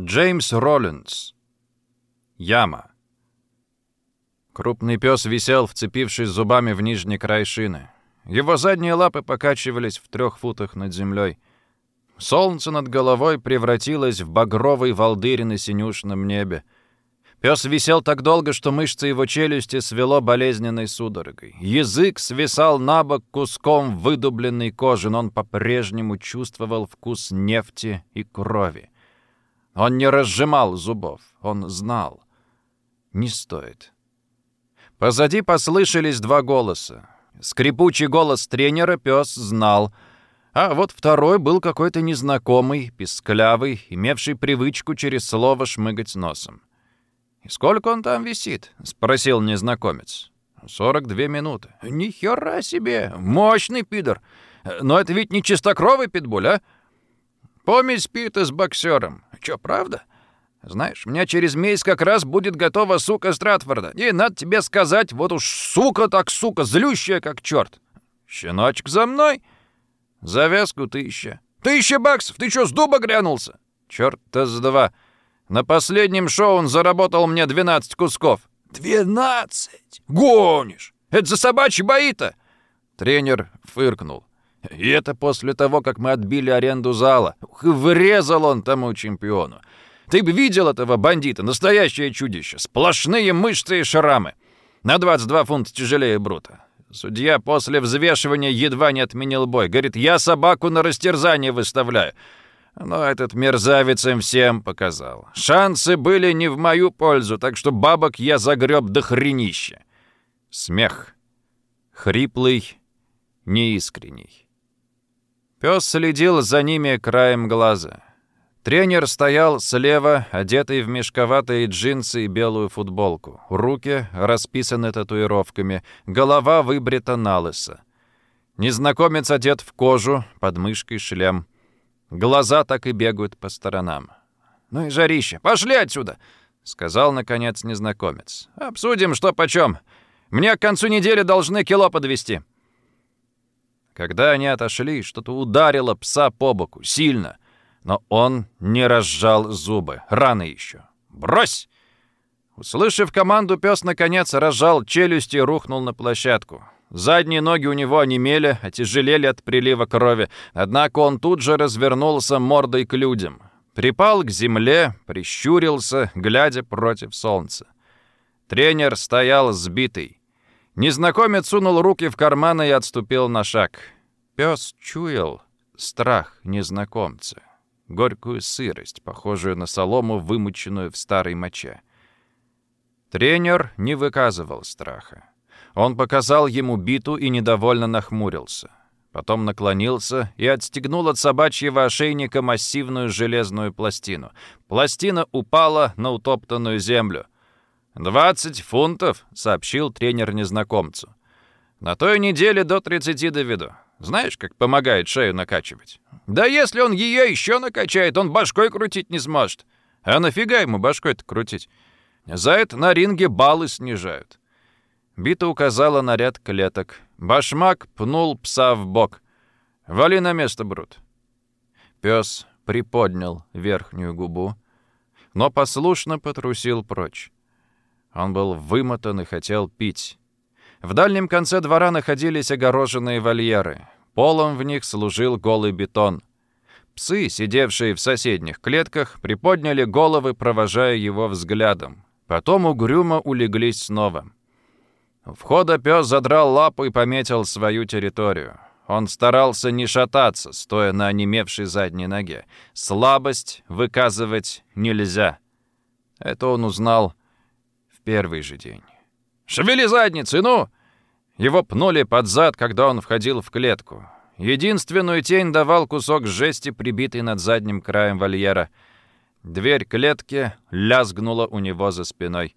Джеймс Роллинс. Яма. Крупный пес висел, вцепившись зубами в нижний край шины. Его задние лапы покачивались в трех футах над землей. Солнце над головой превратилось в багровый волдырь на синюшном небе. Пес висел так долго, что мышцы его челюсти свело болезненной судорогой. Язык свисал на бок куском выдубленной кожи, но он по-прежнему чувствовал вкус нефти и крови. Он не разжимал зубов, он знал. Не стоит. Позади послышались два голоса. Скрипучий голос тренера пес знал — а вот второй был какой-то незнакомый, писклявый, имевший привычку через слово шмыгать носом. «И сколько он там висит?» — спросил незнакомец. «Сорок две минуты». «Ни хера себе! Мощный пидор! Но это ведь не чистокровый питбуль, а? Помесь пита с боксером. Чё, правда?» Знаешь, у меня через месяц как раз будет готова сука Стратфорда. И надо тебе сказать, вот уж сука так сука, злющая как черт. Щеночек за мной!» Завязку тысяча. Тысяча баксов? Ты что, с дуба грянулся? Чёрт-то с два. На последнем шоу он заработал мне 12 кусков. «Двенадцать? Гонишь! Это за собачьи бои-то!» Тренер фыркнул. И это после того, как мы отбили аренду зала. Врезал он тому чемпиону. Ты бы видел этого бандита, настоящее чудище. Сплошные мышцы и шрамы. На 22 фунта тяжелее Брута. Судья после взвешивания едва не отменил бой. Говорит, я собаку на растерзание выставляю. Но этот мерзавец им всем показал. Шансы были не в мою пользу, так что бабок я загреб до хренища. Смех. Хриплый, неискренний. Пес следил за ними краем глаза. Тренер стоял слева, одетый в мешковатые джинсы и белую футболку. Руки расписаны татуировками, голова выбрита на лысо. Незнакомец одет в кожу, под мышкой шлем. Глаза так и бегают по сторонам. «Ну и жарище! Пошли отсюда!» — сказал, наконец, незнакомец. «Обсудим, что почем. Мне к концу недели должны кило подвести. Когда они отошли, что-то ударило пса по боку, сильно — но он не разжал зубы. Рано еще. «Брось!» Услышав команду, пес наконец разжал челюсти и рухнул на площадку. Задние ноги у него онемели, отяжелели от прилива крови, однако он тут же развернулся мордой к людям. Припал к земле, прищурился, глядя против солнца. Тренер стоял сбитый. Незнакомец сунул руки в карманы и отступил на шаг. Пес чуял страх незнакомца горькую сырость, похожую на солому, вымоченную в старой моче. Тренер не выказывал страха. Он показал ему биту и недовольно нахмурился. Потом наклонился и отстегнул от собачьего ошейника массивную железную пластину. Пластина упала на утоптанную землю. «Двадцать фунтов», — сообщил тренер незнакомцу. «На той неделе до тридцати доведу. Знаешь, как помогает шею накачивать? Да если он ее еще накачает, он башкой крутить не сможет. А нафига ему башкой-то крутить? За это на ринге баллы снижают. Бита указала на ряд клеток. Башмак пнул пса в бок. «Вали на место, Брут». Пес приподнял верхнюю губу, но послушно потрусил прочь. Он был вымотан и хотел пить. В дальнем конце двора находились огороженные вольеры. Полом в них служил голый бетон. Псы, сидевшие в соседних клетках, приподняли головы, провожая его взглядом. Потом угрюмо улеглись снова. У входа пес задрал лапу и пометил свою территорию. Он старался не шататься, стоя на онемевшей задней ноге. Слабость выказывать нельзя. Это он узнал первый же день. «Шевели задницей, ну!» Его пнули под зад, когда он входил в клетку. Единственную тень давал кусок жести, прибитый над задним краем вольера. Дверь клетки лязгнула у него за спиной.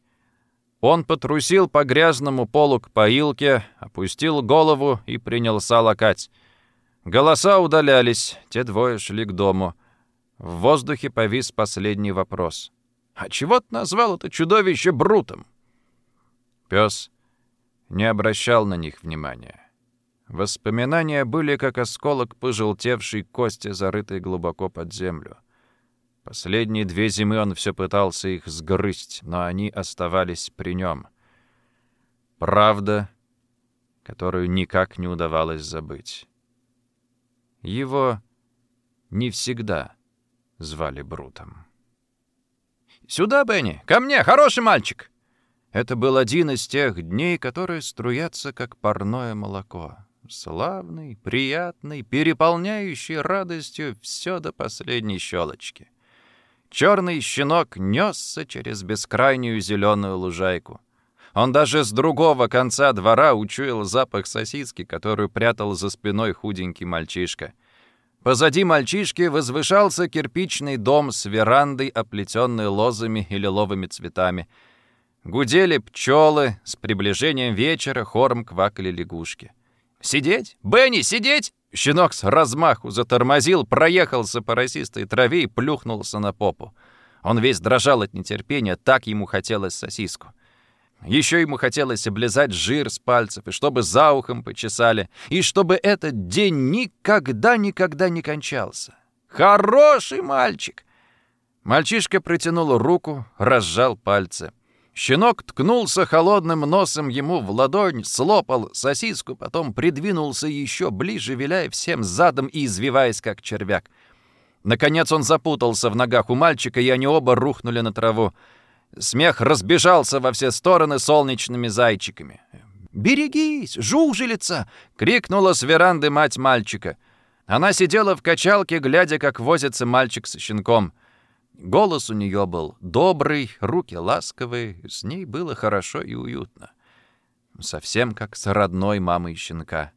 Он потрусил по грязному полу к поилке, опустил голову и принялся лакать. Голоса удалялись, те двое шли к дому. В воздухе повис последний вопрос. «А чего ты назвал это чудовище Брутом?» Пес не обращал на них внимания. Воспоминания были как осколок пожелтевшей кости, зарытой глубоко под землю. Последние две зимы он все пытался их сгрызть, но они оставались при нем. Правда, которую никак не удавалось забыть. Его не всегда звали Брутом. «Сюда, Бенни! Ко мне! Хороший мальчик!» Это был один из тех дней, которые струятся, как парное молоко. Славный, приятный, переполняющий радостью все до последней щелочки. Черный щенок несся через бескрайнюю зеленую лужайку. Он даже с другого конца двора учуял запах сосиски, которую прятал за спиной худенький мальчишка. Позади мальчишки возвышался кирпичный дом с верандой, оплетенной лозами и лиловыми цветами. Гудели пчелы, с приближением вечера хором квакали лягушки. «Сидеть? Бенни, сидеть!» Щенок с размаху затормозил, проехался по росистой траве и плюхнулся на попу. Он весь дрожал от нетерпения, так ему хотелось сосиску. Еще ему хотелось облизать жир с пальцев, и чтобы за ухом почесали, и чтобы этот день никогда-никогда не кончался. «Хороший мальчик!» Мальчишка протянул руку, разжал пальцы. Щенок ткнулся холодным носом ему в ладонь, слопал сосиску, потом придвинулся еще ближе, виляя всем задом и извиваясь, как червяк. Наконец он запутался в ногах у мальчика, и они оба рухнули на траву. Смех разбежался во все стороны солнечными зайчиками. «Берегись, жужелица!» — крикнула с веранды мать мальчика. Она сидела в качалке, глядя, как возится мальчик с щенком. Голос у нее был добрый, руки ласковые, с ней было хорошо и уютно. Совсем как с родной мамой щенка.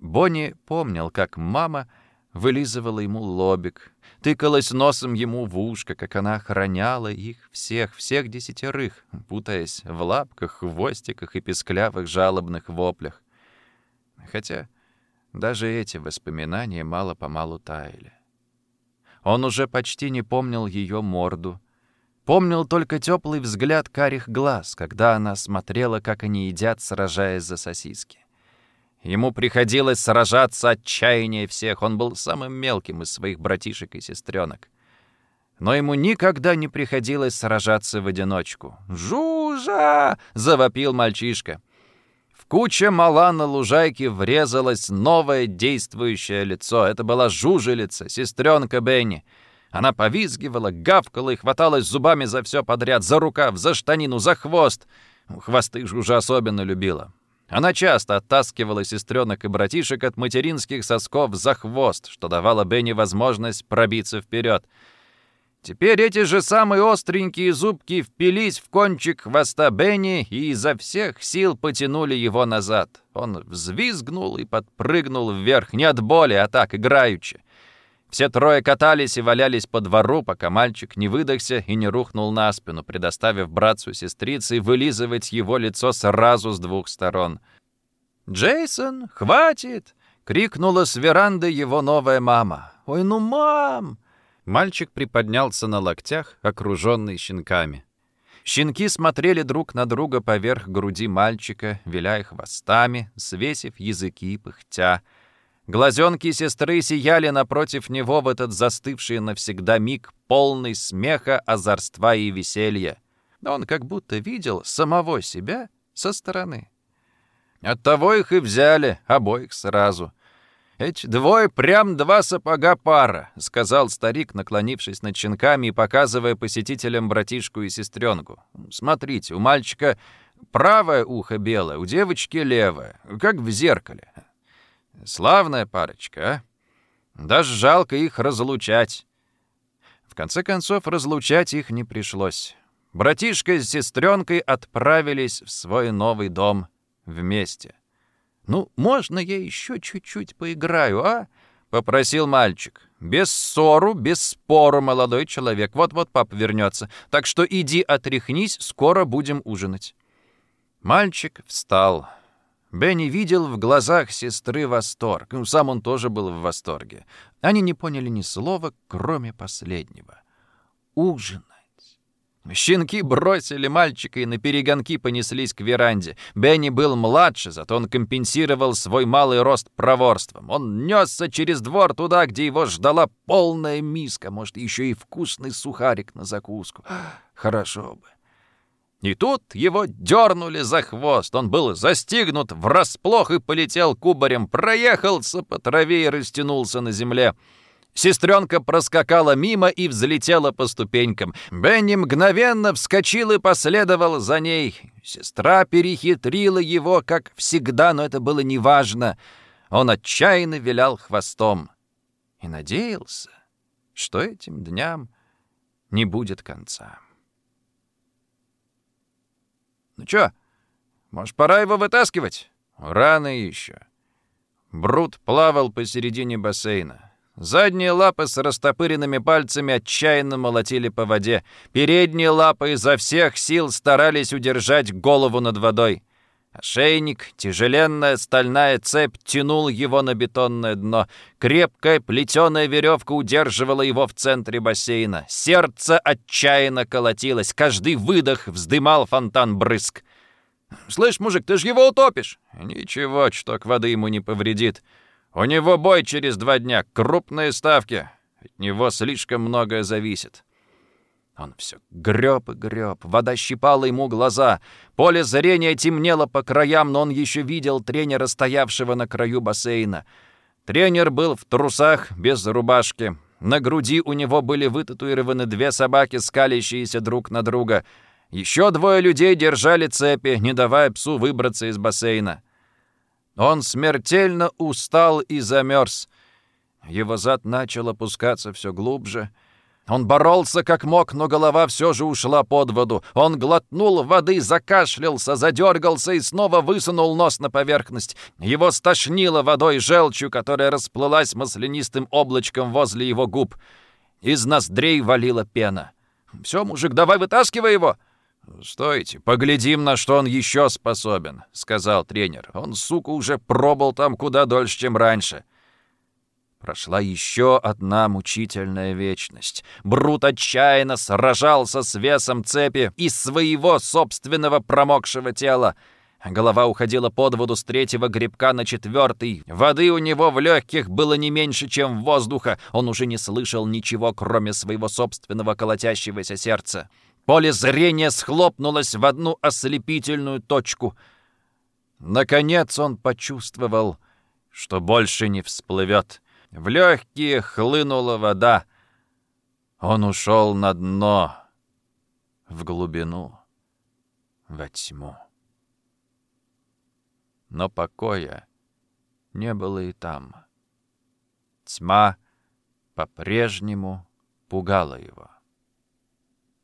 Бонни помнил, как мама вылизывала ему лобик, тыкалась носом ему в ушко, как она охраняла их всех, всех десятерых, путаясь в лапках, хвостиках и песклявых жалобных воплях. Хотя даже эти воспоминания мало-помалу таяли. Он уже почти не помнил ее морду. Помнил только теплый взгляд карих глаз, когда она смотрела, как они едят, сражаясь за сосиски. Ему приходилось сражаться отчаяние всех. Он был самым мелким из своих братишек и сестренок. Но ему никогда не приходилось сражаться в одиночку. «Жужа!» — завопил мальчишка. В куче мала на лужайке врезалось новое действующее лицо. Это была жужелица, сестренка Бенни. Она повизгивала, гавкала и хваталась зубами за все подряд, за рукав, за штанину, за хвост. Хвосты Жужа особенно любила. Она часто оттаскивала сестренок и братишек от материнских сосков за хвост, что давало Бенни возможность пробиться вперед. Теперь эти же самые остренькие зубки впились в кончик хвоста Бенни и изо всех сил потянули его назад. Он взвизгнул и подпрыгнул вверх, не от боли, а так, играючи. Все трое катались и валялись по двору, пока мальчик не выдохся и не рухнул на спину, предоставив братцу сестрице вылизывать его лицо сразу с двух сторон. «Джейсон, хватит!» — крикнула с веранды его новая мама. «Ой, ну, мам!» Мальчик приподнялся на локтях, окруженный щенками. Щенки смотрели друг на друга поверх груди мальчика, виляя хвостами, свесив языки, пыхтя — Глазенки сестры сияли напротив него в этот застывший навсегда миг, полный смеха, озорства и веселья. Он как будто видел самого себя со стороны. Оттого их и взяли, обоих сразу. «Эти двое прям два сапога пара», — сказал старик, наклонившись над щенками и показывая посетителям братишку и сестренку. «Смотрите, у мальчика правое ухо белое, у девочки левое, как в зеркале. Славная парочка, а? Даже жалко их разлучать. В конце концов, разлучать их не пришлось. Братишка с сестренкой отправились в свой новый дом вместе. «Ну, можно я еще чуть-чуть поиграю, а?» — попросил мальчик. «Без ссору, без спору, молодой человек. Вот-вот папа вернется. Так что иди отряхнись, скоро будем ужинать». Мальчик встал. Бенни видел в глазах сестры восторг. Ну, сам он тоже был в восторге. Они не поняли ни слова, кроме последнего. Ужинать. Щенки бросили мальчика и на перегонки понеслись к веранде. Бенни был младше, зато он компенсировал свой малый рост проворством. Он несся через двор туда, где его ждала полная миска, может, еще и вкусный сухарик на закуску. Хорошо бы. И тут его дернули за хвост. Он был застигнут врасплох и полетел кубарем, проехался по траве и растянулся на земле. Сестренка проскакала мимо и взлетела по ступенькам. Бенни мгновенно вскочил и последовал за ней. Сестра перехитрила его, как всегда, но это было неважно. Он отчаянно вилял хвостом и надеялся, что этим дням не будет конца. «Ну чё, может, пора его вытаскивать?» «Рано еще». Брут плавал посередине бассейна. Задние лапы с растопыренными пальцами отчаянно молотили по воде. Передние лапы изо всех сил старались удержать голову над водой. Ошейник, тяжеленная стальная цепь тянул его на бетонное дно. Крепкая плетеная веревка удерживала его в центре бассейна. Сердце отчаянно колотилось. Каждый выдох вздымал фонтан брызг. «Слышь, мужик, ты ж его утопишь!» «Ничего, чуток воды ему не повредит. У него бой через два дня, крупные ставки. От него слишком многое зависит. Он все греб и греб, вода щипала ему глаза. Поле зрения темнело по краям, но он еще видел тренера, стоявшего на краю бассейна. Тренер был в трусах, без рубашки. На груди у него были вытатуированы две собаки, скалящиеся друг на друга. Еще двое людей держали цепи, не давая псу выбраться из бассейна. Он смертельно устал и замерз. Его зад начал опускаться все глубже. Он боролся как мог, но голова все же ушла под воду. Он глотнул воды, закашлялся, задергался и снова высунул нос на поверхность. Его стошнило водой желчью, которая расплылась маслянистым облачком возле его губ. Из ноздрей валила пена. «Все, мужик, давай вытаскивай его!» «Стойте, поглядим, на что он еще способен», — сказал тренер. «Он, сука, уже пробыл там куда дольше, чем раньше». Прошла еще одна мучительная вечность. Брут отчаянно сражался с весом цепи из своего собственного промокшего тела. Голова уходила под воду с третьего грибка на четвертый. Воды у него в легких было не меньше, чем воздуха. Он уже не слышал ничего, кроме своего собственного колотящегося сердца. Поле зрения схлопнулось в одну ослепительную точку. Наконец он почувствовал, что больше не всплывет. В легкие хлынула вода. Он ушел на дно, в глубину, во тьму. Но покоя не было и там. Тьма по-прежнему пугала его.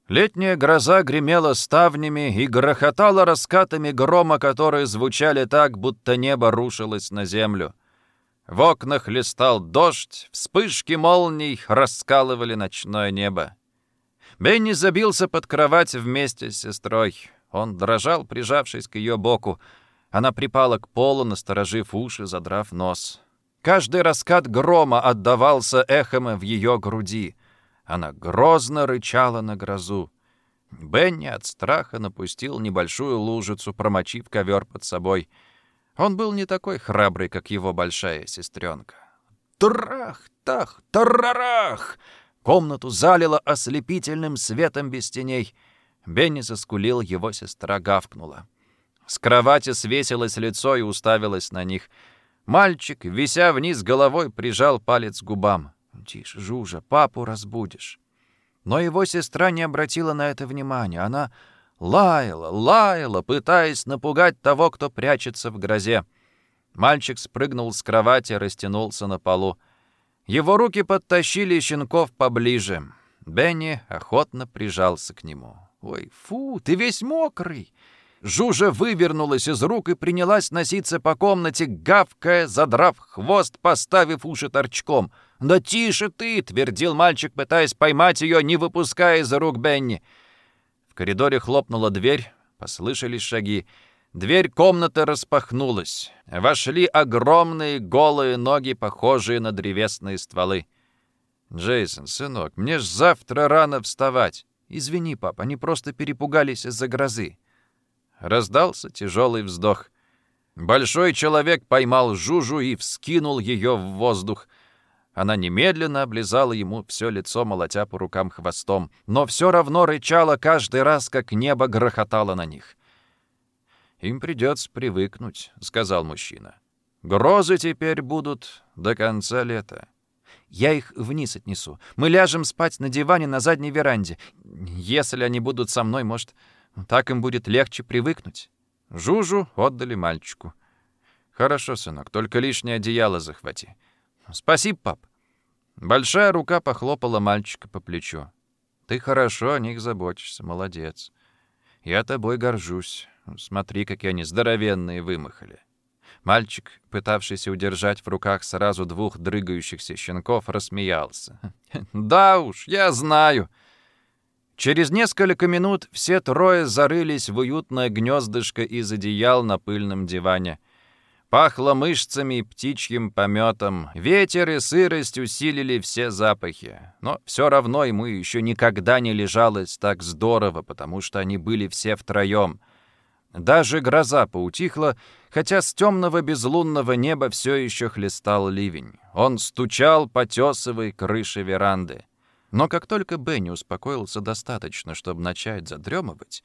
Летняя гроза гремела ставнями и грохотала раскатами грома, которые звучали так, будто небо рушилось на землю. В окнах листал дождь, вспышки молний раскалывали ночное небо. Бенни забился под кровать вместе с сестрой. Он дрожал, прижавшись к ее боку. Она припала к полу, насторожив уши, задрав нос. Каждый раскат грома отдавался эхом в ее груди — она грозно рычала на грозу. Бенни от страха напустил небольшую лужицу, промочив ковер под собой. Он был не такой храбрый, как его большая сестренка. Трах-тах, тарарах! Комнату залило ослепительным светом без теней. Бенни заскулил, его сестра гавкнула. С кровати свесилось лицо и уставилось на них. Мальчик, вися вниз головой, прижал палец к губам. «Тише, Жужа, папу разбудишь». Но его сестра не обратила на это внимания. Она лаяла, лаяла, пытаясь напугать того, кто прячется в грозе. Мальчик спрыгнул с кровати, растянулся на полу. Его руки подтащили щенков поближе. Бенни охотно прижался к нему. «Ой, фу, ты весь мокрый!» Жужа вывернулась из рук и принялась носиться по комнате, гавкая, задрав хвост, поставив уши торчком — «Да тише ты!» — твердил мальчик, пытаясь поймать ее, не выпуская из рук Бенни. Коридоре хлопнула дверь, послышались шаги. Дверь комнаты распахнулась. Вошли огромные голые ноги, похожие на древесные стволы. «Джейсон, сынок, мне ж завтра рано вставать». Извини, пап, они просто перепугались из-за грозы». Раздался тяжелый вздох. Большой человек поймал Жужу и вскинул ее в воздух. Она немедленно облизала ему все лицо, молотя по рукам хвостом, но все равно рычала каждый раз, как небо грохотало на них. «Им придется привыкнуть», — сказал мужчина. «Грозы теперь будут до конца лета». «Я их вниз отнесу. Мы ляжем спать на диване на задней веранде. Если они будут со мной, может, так им будет легче привыкнуть». Жужу отдали мальчику. «Хорошо, сынок, только лишнее одеяло захвати». «Спасибо, пап». Большая рука похлопала мальчика по плечу. «Ты хорошо о них заботишься, молодец. Я тобой горжусь. Смотри, какие они здоровенные вымахали». Мальчик, пытавшийся удержать в руках сразу двух дрыгающихся щенков, рассмеялся. «Да уж, я знаю». Через несколько минут все трое зарылись в уютное гнездышко из одеял на пыльном диване. Пахло мышцами и птичьим пометом. Ветер и сырость усилили все запахи. Но все равно ему еще никогда не лежалось так здорово, потому что они были все втроем. Даже гроза поутихла, хотя с темного безлунного неба все еще хлестал ливень. Он стучал по тесовой крыше веранды. Но как только Бенни успокоился достаточно, чтобы начать задремывать,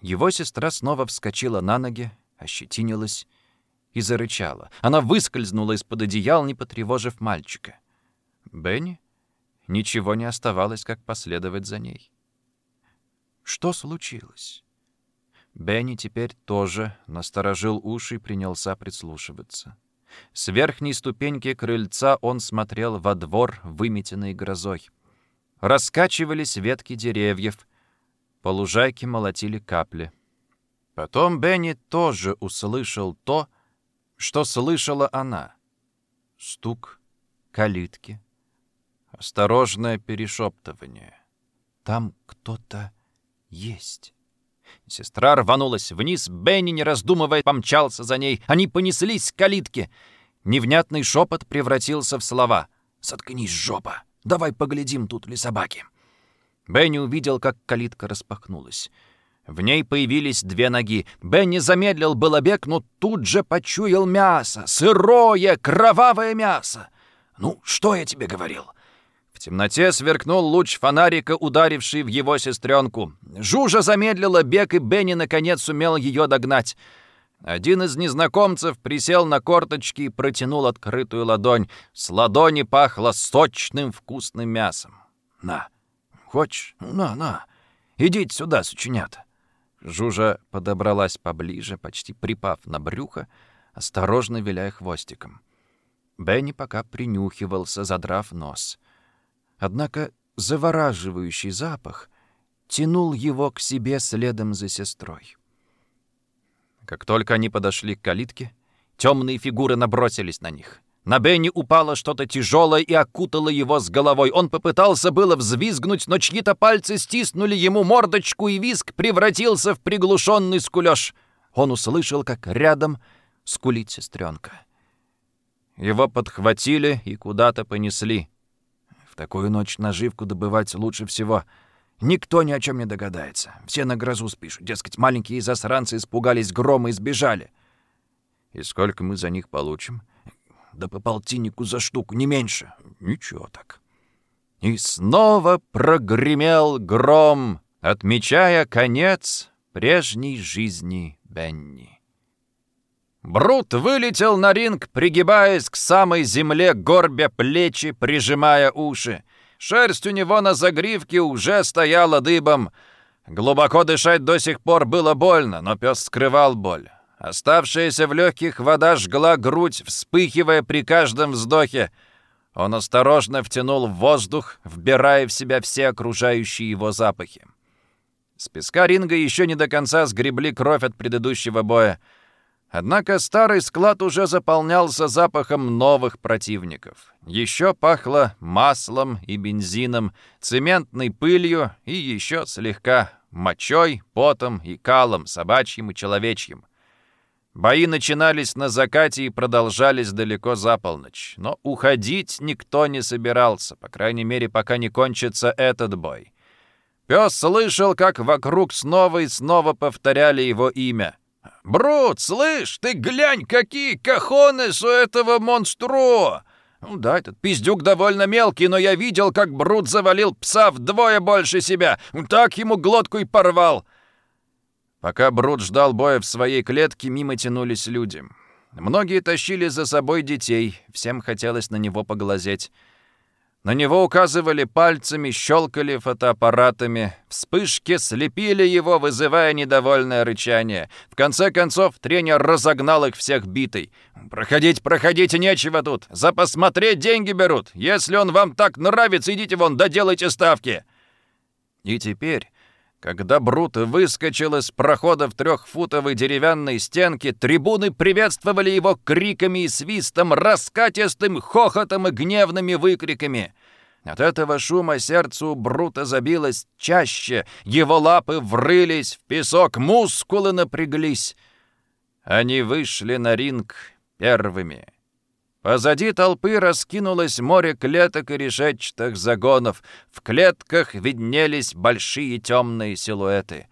его сестра снова вскочила на ноги, ощетинилась и зарычала. Она выскользнула из-под одеял, не потревожив мальчика. Бенни ничего не оставалось, как последовать за ней. Что случилось? Бенни теперь тоже насторожил уши и принялся прислушиваться. С верхней ступеньки крыльца он смотрел во двор, выметенный грозой. Раскачивались ветки деревьев, по лужайке молотили капли. Потом Бенни тоже услышал то, что слышала она? Стук калитки, осторожное перешептывание. Там кто-то есть. Сестра рванулась вниз, Бенни, не раздумывая, помчался за ней. Они понеслись к калитке. Невнятный шепот превратился в слова. «Соткнись, жопа! Давай поглядим, тут ли собаки!» Бенни увидел, как калитка распахнулась. В ней появились две ноги. Бенни замедлил было бег, но тут же почуял мясо. Сырое, кровавое мясо. «Ну, что я тебе говорил?» В темноте сверкнул луч фонарика, ударивший в его сестренку. Жужа замедлила бег, и Бенни наконец сумел ее догнать. Один из незнакомцев присел на корточки и протянул открытую ладонь. С ладони пахло сочным вкусным мясом. «На, хочешь? На, на, идите сюда, сученята». Жужа подобралась поближе, почти припав на брюхо, осторожно виляя хвостиком. Бенни пока принюхивался, задрав нос. Однако завораживающий запах тянул его к себе следом за сестрой. Как только они подошли к калитке, темные фигуры набросились на них. На Бенни упало что-то тяжелое и окутало его с головой. Он попытался было взвизгнуть, но чьи-то пальцы стиснули ему мордочку, и визг превратился в приглушенный скулеж. Он услышал, как рядом скулит сестренка. Его подхватили и куда-то понесли. В такую ночь наживку добывать лучше всего. Никто ни о чем не догадается. Все на грозу спишут. Дескать, маленькие засранцы испугались грома и сбежали. И сколько мы за них получим? — да по полтиннику за штуку, не меньше. Ничего так. И снова прогремел гром, отмечая конец прежней жизни Бенни. Брут вылетел на ринг, пригибаясь к самой земле, горбя плечи, прижимая уши. Шерсть у него на загривке уже стояла дыбом. Глубоко дышать до сих пор было больно, но пес скрывал боль. Оставшаяся в легких вода жгла грудь, вспыхивая при каждом вздохе. Он осторожно втянул в воздух, вбирая в себя все окружающие его запахи. С песка ринга еще не до конца сгребли кровь от предыдущего боя. Однако старый склад уже заполнялся запахом новых противников. Еще пахло маслом и бензином, цементной пылью и еще слегка мочой, потом и калом, собачьим и человечьим. Бои начинались на закате и продолжались далеко за полночь. Но уходить никто не собирался, по крайней мере, пока не кончится этот бой. Пес слышал, как вокруг снова и снова повторяли его имя. «Брут, слышь, ты глянь, какие кахоны у этого монстро!» Ну да, этот пиздюк довольно мелкий, но я видел, как Брут завалил пса вдвое больше себя. Так ему глотку и порвал. Пока Брут ждал боя в своей клетке, мимо тянулись люди. Многие тащили за собой детей, всем хотелось на него поглазеть. На него указывали пальцами, щелкали фотоаппаратами. Вспышки слепили его, вызывая недовольное рычание. В конце концов, тренер разогнал их всех битой. «Проходить, проходите, нечего тут. За посмотреть деньги берут. Если он вам так нравится, идите вон, доделайте ставки». И теперь когда Брут выскочил из прохода в трехфутовой деревянной стенке, трибуны приветствовали его криками и свистом, раскатистым хохотом и гневными выкриками. От этого шума сердце у Брута забилось чаще, его лапы врылись в песок, мускулы напряглись. Они вышли на ринг первыми. Позади толпы раскинулось море клеток и решетчатых загонов. В клетках виднелись большие темные силуэты.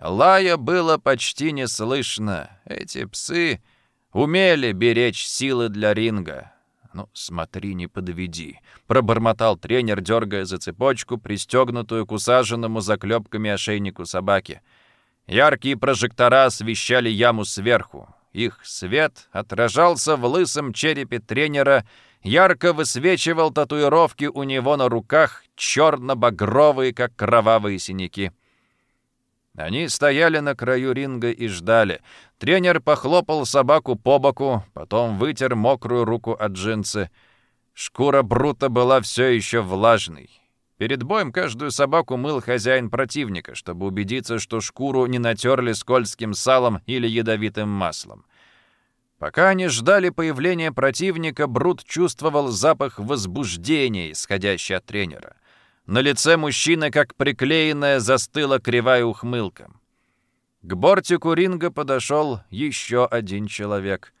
Лая было почти не слышно. Эти псы умели беречь силы для ринга. «Ну, смотри, не подведи», — пробормотал тренер, дергая за цепочку, пристегнутую к усаженному заклепками ошейнику собаки. Яркие прожектора освещали яму сверху. Их свет отражался в лысом черепе тренера, ярко высвечивал татуировки у него на руках, черно-багровые, как кровавые синяки. Они стояли на краю ринга и ждали. Тренер похлопал собаку по боку, потом вытер мокрую руку от джинсы. Шкура Брута была все еще влажной. Перед боем каждую собаку мыл хозяин противника, чтобы убедиться, что шкуру не натерли скользким салом или ядовитым маслом. Пока они ждали появления противника, Брут чувствовал запах возбуждения, исходящий от тренера. На лице мужчины, как приклеенная, застыла кривая ухмылка. К бортику ринга подошел еще один человек.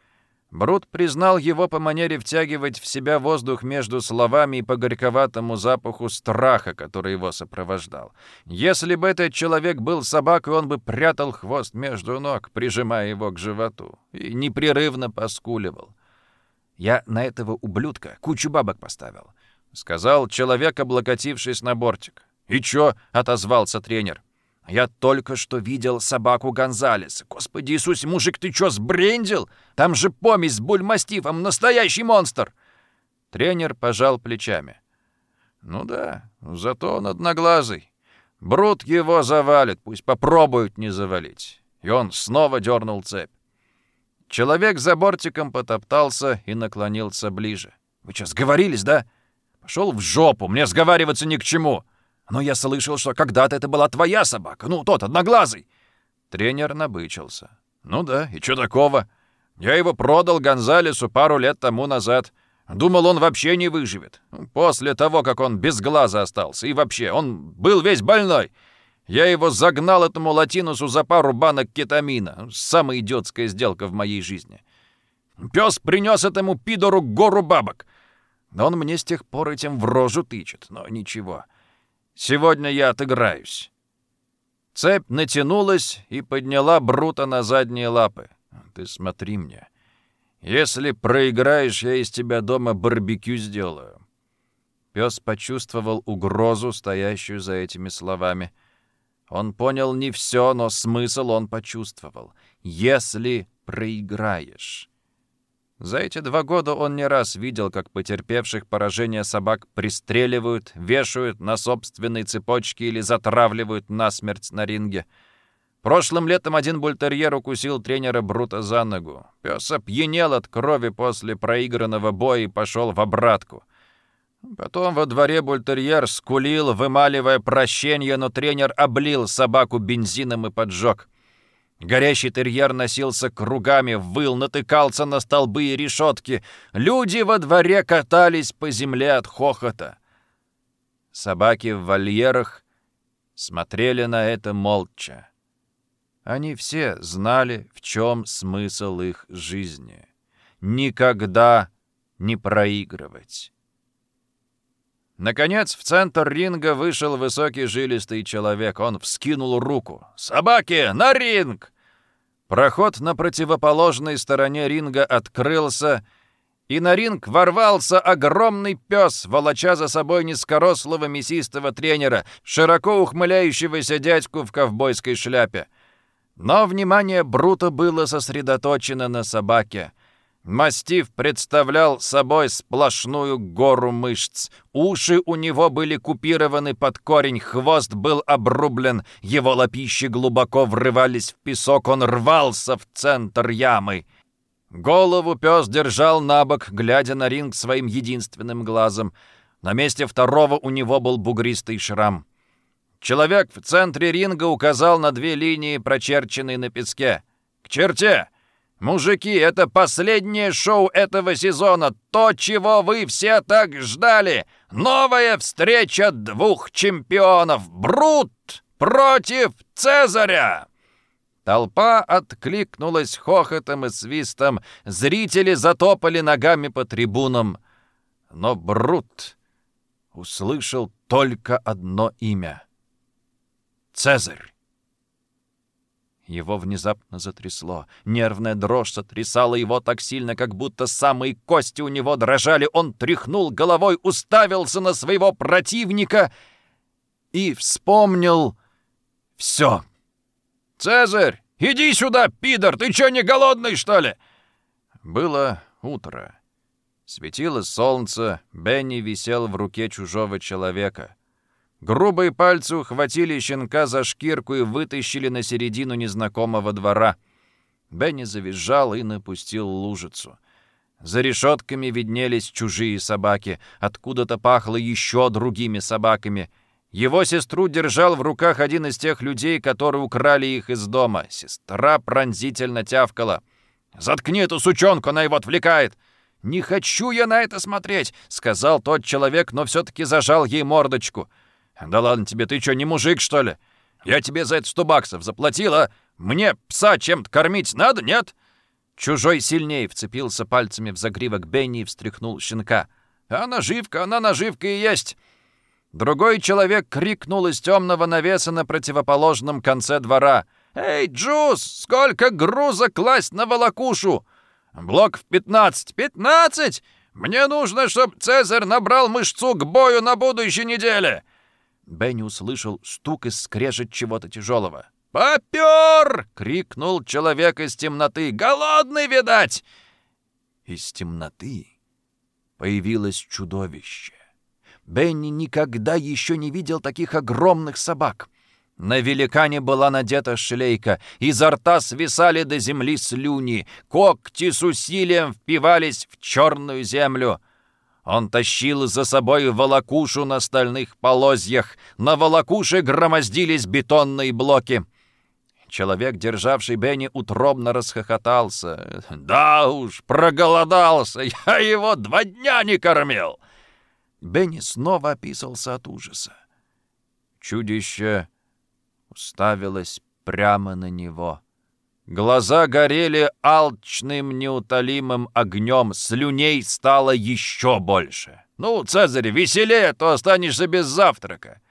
Брут признал его по манере втягивать в себя воздух между словами и по горьковатому запаху страха, который его сопровождал. Если бы этот человек был собакой, он бы прятал хвост между ног, прижимая его к животу, и непрерывно поскуливал. «Я на этого ублюдка кучу бабок поставил», — сказал человек, облокотившись на бортик. «И чё?» — отозвался тренер. Я только что видел собаку Гонзалеса. Господи Иисус, мужик, ты чё, сбрендил? Там же помесь с бульмастифом, настоящий монстр!» Тренер пожал плечами. «Ну да, зато он одноглазый. Брут его завалит, пусть попробуют не завалить». И он снова дернул цепь. Человек за бортиком потоптался и наклонился ближе. «Вы что, сговорились, да? Пошел в жопу, мне сговариваться ни к чему!» Но я слышал, что когда-то это была твоя собака, ну, тот, одноглазый». Тренер набычился. «Ну да, и что такого? Я его продал Гонзалесу пару лет тому назад. Думал, он вообще не выживет. После того, как он без глаза остался. И вообще, он был весь больной. Я его загнал этому латинусу за пару банок кетамина. Самая идиотская сделка в моей жизни. Пес принес этому пидору гору бабок. Он мне с тех пор этим в рожу тычет, но ничего. Сегодня я отыграюсь». Цепь натянулась и подняла Брута на задние лапы. «Ты смотри мне. Если проиграешь, я из тебя дома барбекю сделаю». Пес почувствовал угрозу, стоящую за этими словами. Он понял не все, но смысл он почувствовал. «Если проиграешь». За эти два года он не раз видел, как потерпевших поражение собак пристреливают, вешают на собственной цепочке или затравливают насмерть на ринге. Прошлым летом один бультерьер укусил тренера Брута за ногу. Пес опьянел от крови после проигранного боя и пошел в обратку. Потом во дворе бультерьер скулил, вымаливая прощение, но тренер облил собаку бензином и поджег. Горящий терьер носился кругами, выл, натыкался на столбы и решетки. Люди во дворе катались по земле от хохота. Собаки в вольерах смотрели на это молча. Они все знали, в чем смысл их жизни. Никогда не проигрывать. Наконец, в центр ринга вышел высокий жилистый человек. Он вскинул руку. «Собаки, на ринг!» Проход на противоположной стороне ринга открылся, и на ринг ворвался огромный пес, волоча за собой низкорослого мясистого тренера, широко ухмыляющегося дядьку в ковбойской шляпе. Но внимание Брута было сосредоточено на собаке. Мастиф представлял собой сплошную гору мышц. Уши у него были купированы под корень, хвост был обрублен, его лапищи глубоко врывались в песок, он рвался в центр ямы. Голову пес держал на бок, глядя на ринг своим единственным глазом. На месте второго у него был бугристый шрам. Человек в центре ринга указал на две линии, прочерченные на песке. «К черте! Мужики, это последнее шоу этого сезона. То, чего вы все так ждали. Новая встреча двух чемпионов. Брут против Цезаря. Толпа откликнулась хохотом и свистом. Зрители затопали ногами по трибунам. Но Брут услышал только одно имя. Цезарь. Его внезапно затрясло. Нервная дрожь сотрясала его так сильно, как будто самые кости у него дрожали. Он тряхнул головой, уставился на своего противника и вспомнил все. «Цезарь, иди сюда, пидор! Ты что, не голодный, что ли?» Было утро. Светило солнце, Бенни висел в руке чужого человека — Грубые пальцы ухватили щенка за шкирку и вытащили на середину незнакомого двора. Бенни завизжал и напустил лужицу. За решетками виднелись чужие собаки. Откуда-то пахло еще другими собаками. Его сестру держал в руках один из тех людей, которые украли их из дома. Сестра пронзительно тявкала. «Заткни эту сучонку, она его отвлекает!» «Не хочу я на это смотреть!» — сказал тот человек, но все-таки зажал ей мордочку — «Да ладно тебе, ты что, не мужик, что ли? Я тебе за это сто баксов заплатила. Мне пса чем-то кормить надо, нет?» Чужой сильнее вцепился пальцами в загривок Бенни и встряхнул щенка. «А наживка, она наживка и есть!» Другой человек крикнул из темного навеса на противоположном конце двора. «Эй, Джуз, сколько груза класть на волокушу?» «Блок в пятнадцать». «Пятнадцать? Мне нужно, чтобы Цезарь набрал мышцу к бою на будущей неделе. Бенни услышал стук и скрежет чего-то тяжелого. «Попер!» — крикнул человек из темноты. «Голодный, видать!» Из темноты появилось чудовище. Бенни никогда еще не видел таких огромных собак. На великане была надета шлейка, изо рта свисали до земли слюни, когти с усилием впивались в черную землю — он тащил за собой волокушу на стальных полозьях. На волокуше громоздились бетонные блоки. Человек, державший Бенни, утробно расхохотался. «Да уж, проголодался! Я его два дня не кормил!» Бенни снова описался от ужаса. Чудище уставилось прямо на него — Глаза горели алчным неутолимым огнем, слюней стало еще больше. «Ну, Цезарь, веселее, то останешься без завтрака!»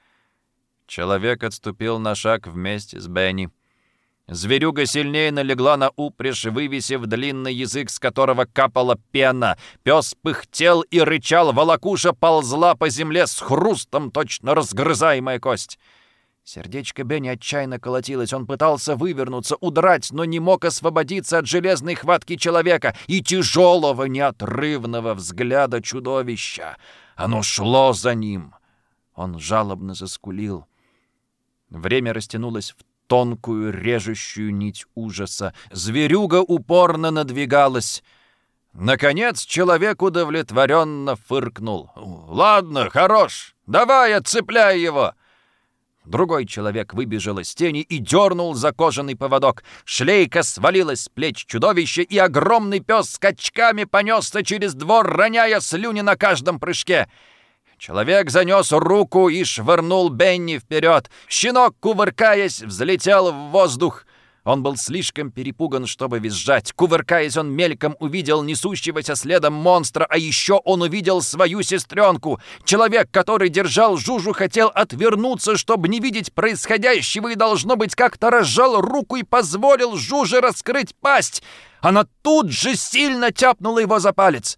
Человек отступил на шаг вместе с Бенни. Зверюга сильнее налегла на упряжь, вывесив длинный язык, с которого капала пена. Пес пыхтел и рычал, волокуша ползла по земле с хрустом, точно разгрызаемая кость. Сердечко Бенни отчаянно колотилось. Он пытался вывернуться, удрать, но не мог освободиться от железной хватки человека и тяжелого, неотрывного взгляда чудовища. Оно шло за ним. Он жалобно заскулил. Время растянулось в тонкую, режущую нить ужаса. Зверюга упорно надвигалась. Наконец человек удовлетворенно фыркнул. «Ладно, хорош. Давай, отцепляй его!» Другой человек выбежал из тени и дернул за кожаный поводок. Шлейка свалилась с плеч чудовища, и огромный пес скачками понесся через двор, роняя слюни на каждом прыжке. Человек занес руку и швырнул Бенни вперед. Щенок, кувыркаясь, взлетел в воздух. Он был слишком перепуган, чтобы визжать. Кувыркаясь, он мельком увидел несущегося следом монстра, а еще он увидел свою сестренку. Человек, который держал Жужу, хотел отвернуться, чтобы не видеть происходящего, и, должно быть, как-то разжал руку и позволил Жуже раскрыть пасть. Она тут же сильно тяпнула его за палец.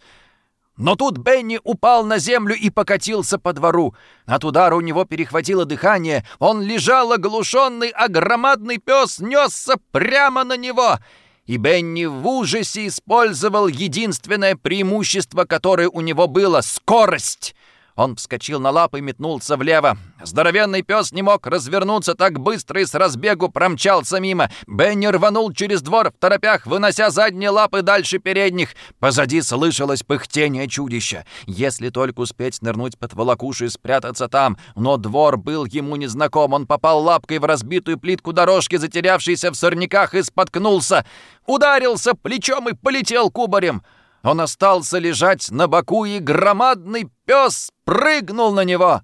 Но тут Бенни упал на землю и покатился по двору. От удара у него перехватило дыхание. Он лежал оглушенный, а громадный пес несся прямо на него. И Бенни в ужасе использовал единственное преимущество, которое у него было — скорость. Он вскочил на лапы и метнулся влево. Здоровенный пес не мог развернуться так быстро и с разбегу промчался мимо. Бенни рванул через двор в торопях, вынося задние лапы дальше передних. Позади слышалось пыхтение чудища. Если только успеть нырнуть под волокуши и спрятаться там. Но двор был ему незнаком. Он попал лапкой в разбитую плитку дорожки, затерявшейся в сорняках, и споткнулся. Ударился плечом и полетел кубарем. Он остался лежать на боку, и громадный пес прыгнул на него.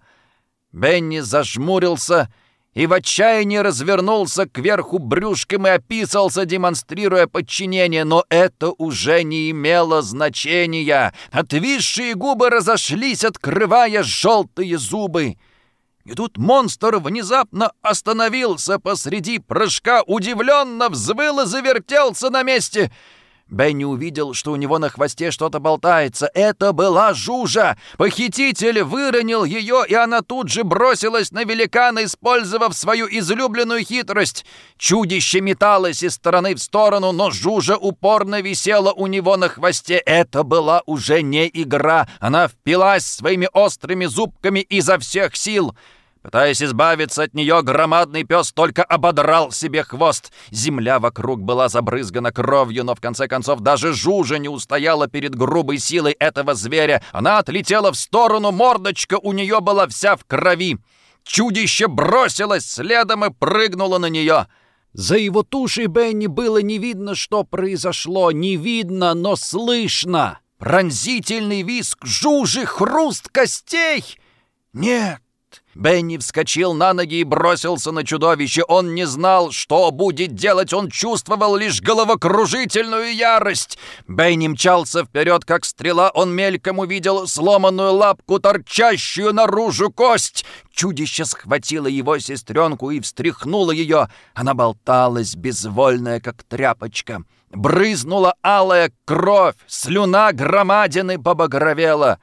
Бенни зажмурился и в отчаянии развернулся кверху брюшком и описался, демонстрируя подчинение, но это уже не имело значения. Отвисшие губы разошлись, открывая желтые зубы. И тут монстр внезапно остановился посреди прыжка, удивленно взвыл и завертелся на месте — Бенни увидел, что у него на хвосте что-то болтается. Это была Жужа! Похититель выронил ее, и она тут же бросилась на великана, использовав свою излюбленную хитрость. Чудище металось из стороны в сторону, но Жужа упорно висела у него на хвосте. Это была уже не игра. Она впилась своими острыми зубками изо всех сил. Пытаясь избавиться от нее, громадный пес только ободрал себе хвост. Земля вокруг была забрызгана кровью, но в конце концов даже Жужа не устояла перед грубой силой этого зверя. Она отлетела в сторону, мордочка у нее была вся в крови. Чудище бросилось следом и прыгнуло на нее. За его тушей Бенни было не видно, что произошло. Не видно, но слышно. Пронзительный визг жужи, хруст костей. Нет, Бенни вскочил на ноги и бросился на чудовище. Он не знал, что будет делать, он чувствовал лишь головокружительную ярость. Бенни мчался вперед, как стрела. Он мельком увидел сломанную лапку, торчащую наружу кость. Чудище схватило его сестренку и встряхнуло ее. Она болталась, безвольная, как тряпочка. Брызнула алая кровь, слюна громадины побагровела.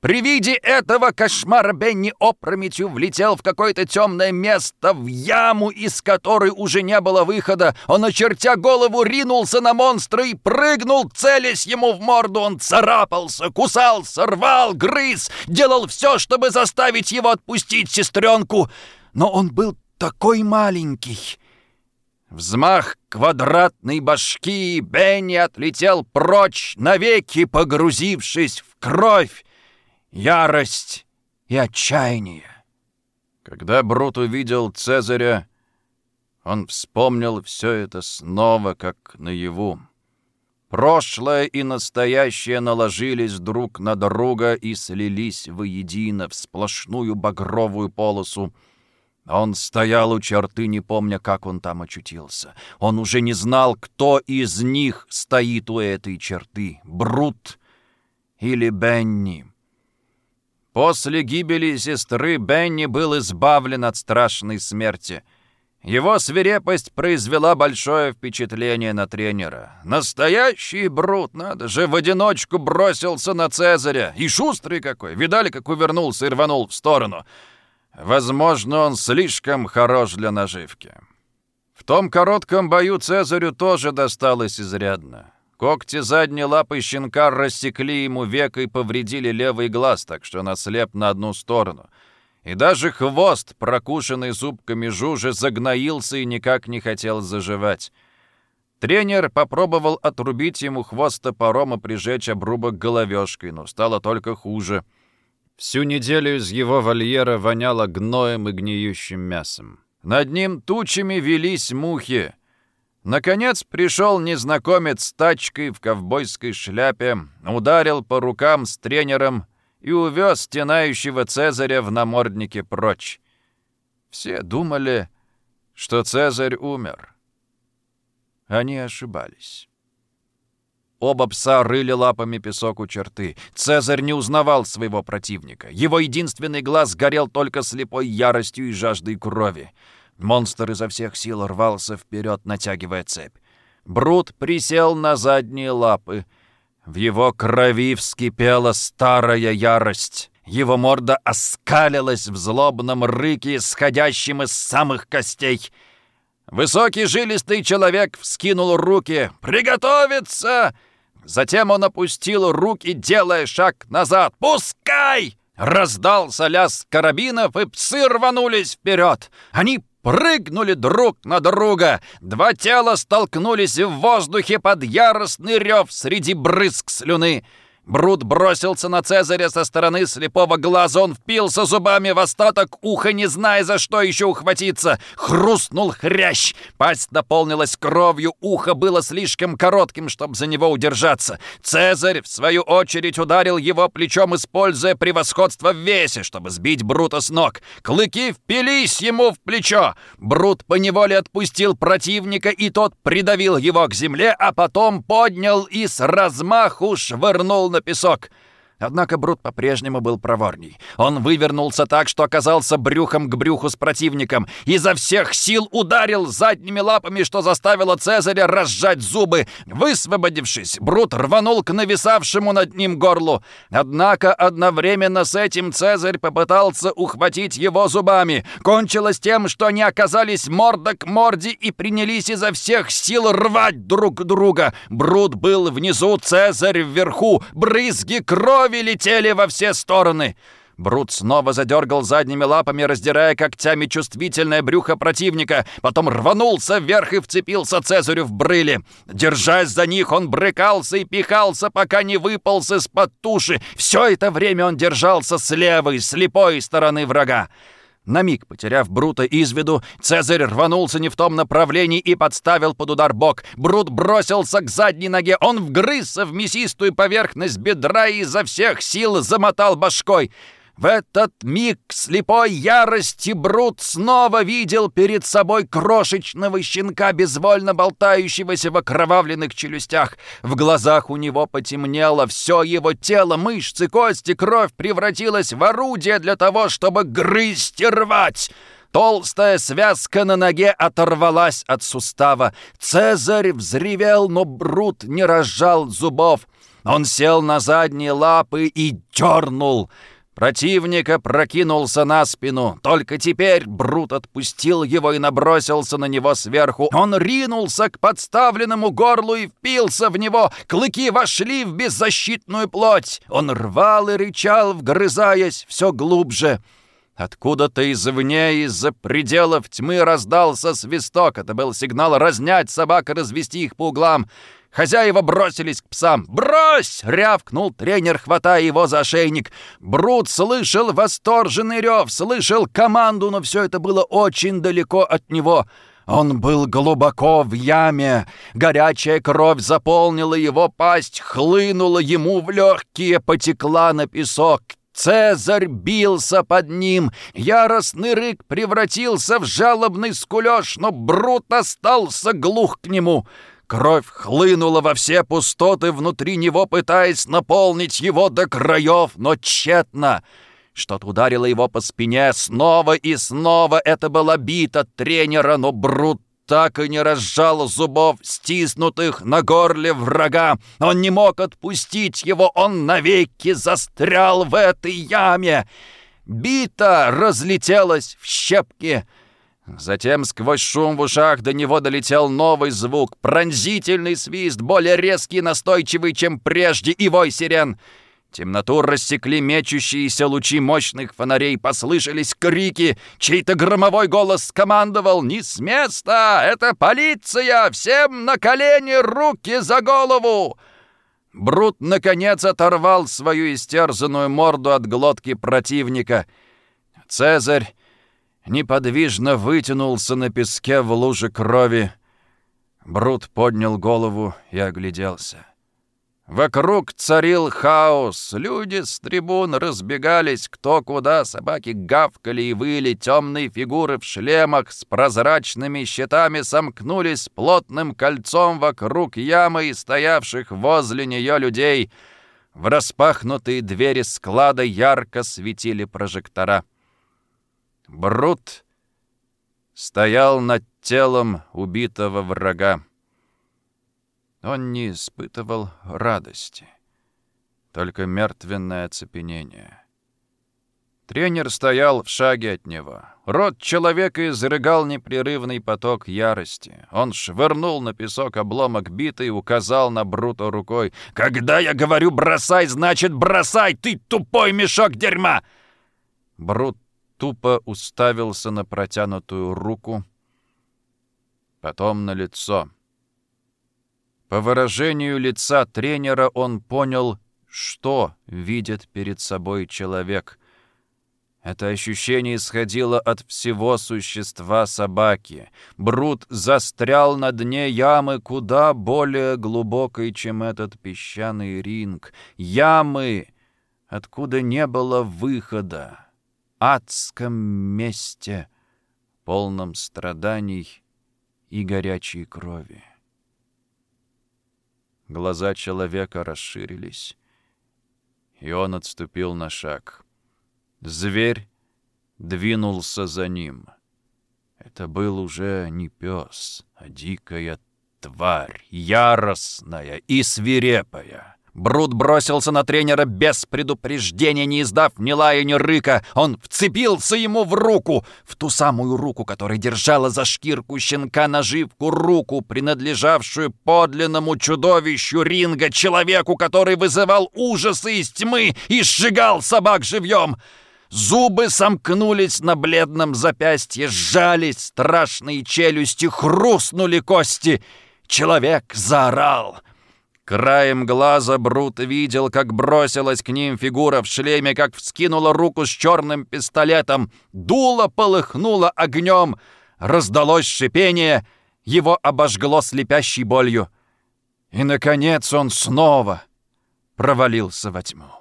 При виде этого кошмара Бенни опрометью влетел в какое-то темное место, в яму, из которой уже не было выхода. Он, очертя голову, ринулся на монстра и прыгнул, целясь ему в морду. Он царапался, кусался, рвал, грыз, делал все, чтобы заставить его отпустить сестренку. Но он был такой маленький. Взмах квадратной башки, Бенни отлетел прочь, навеки погрузившись в кровь ярость и отчаяние. Когда Брут увидел Цезаря, он вспомнил все это снова, как наяву. Прошлое и настоящее наложились друг на друга и слились воедино в сплошную багровую полосу. Он стоял у черты, не помня, как он там очутился. Он уже не знал, кто из них стоит у этой черты — Брут или Бенни. После гибели сестры Бенни был избавлен от страшной смерти. Его свирепость произвела большое впечатление на тренера. Настоящий брут, надо же, в одиночку бросился на Цезаря. И шустрый какой, видали, как увернулся и рванул в сторону. Возможно, он слишком хорош для наживки. В том коротком бою Цезарю тоже досталось изрядно. Когти задней лапы щенка рассекли ему век и повредили левый глаз, так что он ослеп на одну сторону. И даже хвост, прокушенный зубками жужи, загноился и никак не хотел заживать. Тренер попробовал отрубить ему хвост топором и прижечь обрубок головешкой, но стало только хуже. Всю неделю из его вольера воняло гноем и гниющим мясом. Над ним тучами велись мухи. Наконец пришел незнакомец с тачкой в ковбойской шляпе, ударил по рукам с тренером и увез стенающего Цезаря в наморднике прочь. Все думали, что Цезарь умер. они ошибались. Оба пса рыли лапами песок у черты. Цезарь не узнавал своего противника. Его единственный глаз горел только слепой яростью и жаждой крови. Монстр изо всех сил рвался вперед, натягивая цепь. Брут присел на задние лапы. В его крови вскипела старая ярость. Его морда оскалилась в злобном рыке, сходящем из самых костей. Высокий жилистый человек вскинул руки. «Приготовиться!» Затем он опустил руки, делая шаг назад. «Пускай!» Раздался лязг карабинов, и псы рванулись вперед. Они прыгнули друг на друга. Два тела столкнулись в воздухе под яростный рев среди брызг слюны. Брут бросился на Цезаря со стороны слепого глаза. Он впился зубами в остаток уха, не зная, за что еще ухватиться. Хрустнул хрящ. Пасть наполнилась кровью. Ухо было слишком коротким, чтобы за него удержаться. Цезарь, в свою очередь, ударил его плечом, используя превосходство в весе, чтобы сбить Брута с ног. Клыки впились ему в плечо. Брут поневоле отпустил противника, и тот придавил его к земле, а потом поднял и с размаху швырнул на песок. Однако Брут по-прежнему был проворней. Он вывернулся так, что оказался брюхом к брюху с противником. Изо всех сил ударил задними лапами, что заставило Цезаря разжать зубы. Высвободившись, Брут рванул к нависавшему над ним горлу. Однако одновременно с этим Цезарь попытался ухватить его зубами. Кончилось тем, что они оказались морда к морде и принялись изо всех сил рвать друг друга. Брут был внизу, Цезарь вверху. Брызги крови крови летели во все стороны. Брут снова задергал задними лапами, раздирая когтями чувствительное брюхо противника, потом рванулся вверх и вцепился Цезарю в брыли. Держась за них, он брыкался и пихался, пока не выполз из-под туши. Все это время он держался с левой, слепой стороны врага. На миг, потеряв Брута из виду, Цезарь рванулся не в том направлении и подставил под удар бок. Брут бросился к задней ноге. Он вгрызся в мясистую поверхность бедра и изо всех сил замотал башкой. В этот миг слепой ярости Брут снова видел перед собой крошечного щенка, безвольно болтающегося в окровавленных челюстях. В глазах у него потемнело, все его тело, мышцы, кости, кровь превратилось в орудие для того, чтобы грызть и рвать. Толстая связка на ноге оторвалась от сустава. Цезарь взревел, но Брут не разжал зубов. Он сел на задние лапы и дернул — Противника прокинулся на спину. Только теперь Брут отпустил его и набросился на него сверху. Он ринулся к подставленному горлу и впился в него. Клыки вошли в беззащитную плоть. Он рвал и рычал, вгрызаясь все глубже. Откуда-то извне, из-за пределов тьмы раздался свисток. Это был сигнал разнять собак и развести их по углам. Хозяева бросились к псам. «Брось!» — рявкнул тренер, хватая его за ошейник. Брут слышал восторженный рев, слышал команду, но все это было очень далеко от него. Он был глубоко в яме. Горячая кровь заполнила его пасть, хлынула ему в легкие, потекла на песок. Цезарь бился под ним. Яростный рык превратился в жалобный скулёж, но Брут остался глух к нему. Кровь хлынула во все пустоты внутри него, пытаясь наполнить его до краев, но тщетно. Что-то ударило его по спине снова и снова. Это была бита тренера, но Брут так и не разжал зубов, стиснутых на горле врага. Он не мог отпустить его, он навеки застрял в этой яме. Бита разлетелась в щепки — Затем сквозь шум в ушах до него долетел новый звук, пронзительный свист, более резкий и настойчивый, чем прежде, и вой сирен. Темноту рассекли мечущиеся лучи мощных фонарей, послышались крики. Чей-то громовой голос скомандовал «Не с места! Это полиция! Всем на колени, руки за голову!» Брут, наконец, оторвал свою истерзанную морду от глотки противника. Цезарь неподвижно вытянулся на песке в луже крови. Брут поднял голову и огляделся. Вокруг царил хаос. Люди с трибун разбегались кто куда, собаки гавкали и выли, темные фигуры в шлемах с прозрачными щитами сомкнулись плотным кольцом вокруг ямы и стоявших возле нее людей. В распахнутые двери склада ярко светили прожектора. Брут стоял над телом убитого врага. Он не испытывал радости, только мертвенное оцепенение. Тренер стоял в шаге от него. Рот человека изрыгал непрерывный поток ярости. Он швырнул на песок обломок биты и указал на Бруто рукой. «Когда я говорю «бросай», значит «бросай! Ты тупой мешок дерьма!» Брут тупо уставился на протянутую руку, потом на лицо. По выражению лица тренера он понял, что видит перед собой человек. Это ощущение исходило от всего существа собаки. Брут застрял на дне ямы куда более глубокой, чем этот песчаный ринг. Ямы, откуда не было выхода. Адском месте, полном страданий и горячей крови. Глаза человека расширились, и он отступил на шаг. Зверь двинулся за ним. Это был уже не пес, а дикая тварь, яростная и свирепая. Брут бросился на тренера без предупреждения, не издав ни лая, ни рыка. Он вцепился ему в руку, в ту самую руку, которая держала за шкирку щенка наживку, руку, принадлежавшую подлинному чудовищу ринга, человеку, который вызывал ужасы из тьмы и сжигал собак живьем. Зубы сомкнулись на бледном запястье, сжались страшные челюсти, хрустнули кости. Человек заорал — Краем глаза Брут видел, как бросилась к ним фигура в шлеме, как вскинула руку с черным пистолетом. Дуло полыхнуло огнем. Раздалось шипение, его обожгло слепящей болью. И, наконец, он снова провалился во тьму.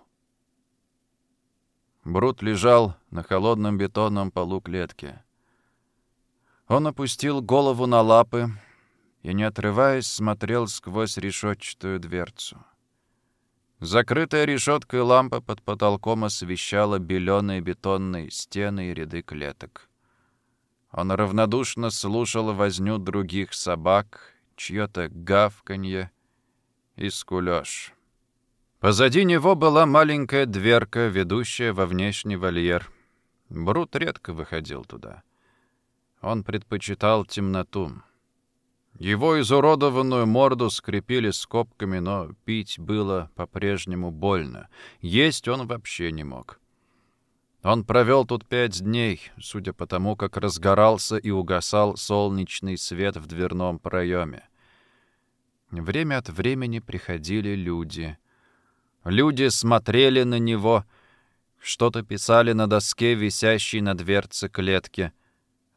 Брут лежал на холодном бетонном полу клетки. Он опустил голову на лапы, и, не отрываясь, смотрел сквозь решетчатую дверцу. Закрытая решеткой лампа под потолком освещала беленые бетонные стены и ряды клеток. Он равнодушно слушал возню других собак, чье-то гавканье и скулёж. Позади него была маленькая дверка, ведущая во внешний вольер. Брут редко выходил туда. Он предпочитал темноту. Его изуродованную морду скрепили скобками, но пить было по-прежнему больно. Есть он вообще не мог. Он провел тут пять дней, судя по тому, как разгорался и угасал солнечный свет в дверном проеме. Время от времени приходили люди. Люди смотрели на него, что-то писали на доске, висящей на дверце клетки —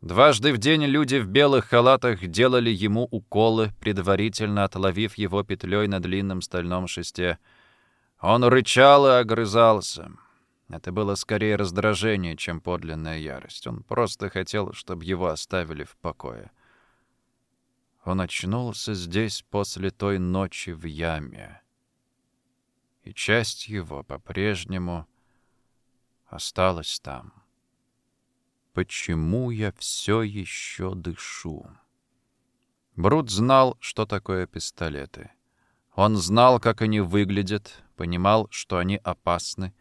Дважды в день люди в белых халатах делали ему уколы, предварительно отловив его петлей на длинном стальном шесте. Он рычал и огрызался. Это было скорее раздражение, чем подлинная ярость. Он просто хотел, чтобы его оставили в покое. Он очнулся здесь после той ночи в яме. И часть его по-прежнему осталась там. Почему я все еще дышу? Брут знал, что такое пистолеты. Он знал, как они выглядят, понимал, что они опасны,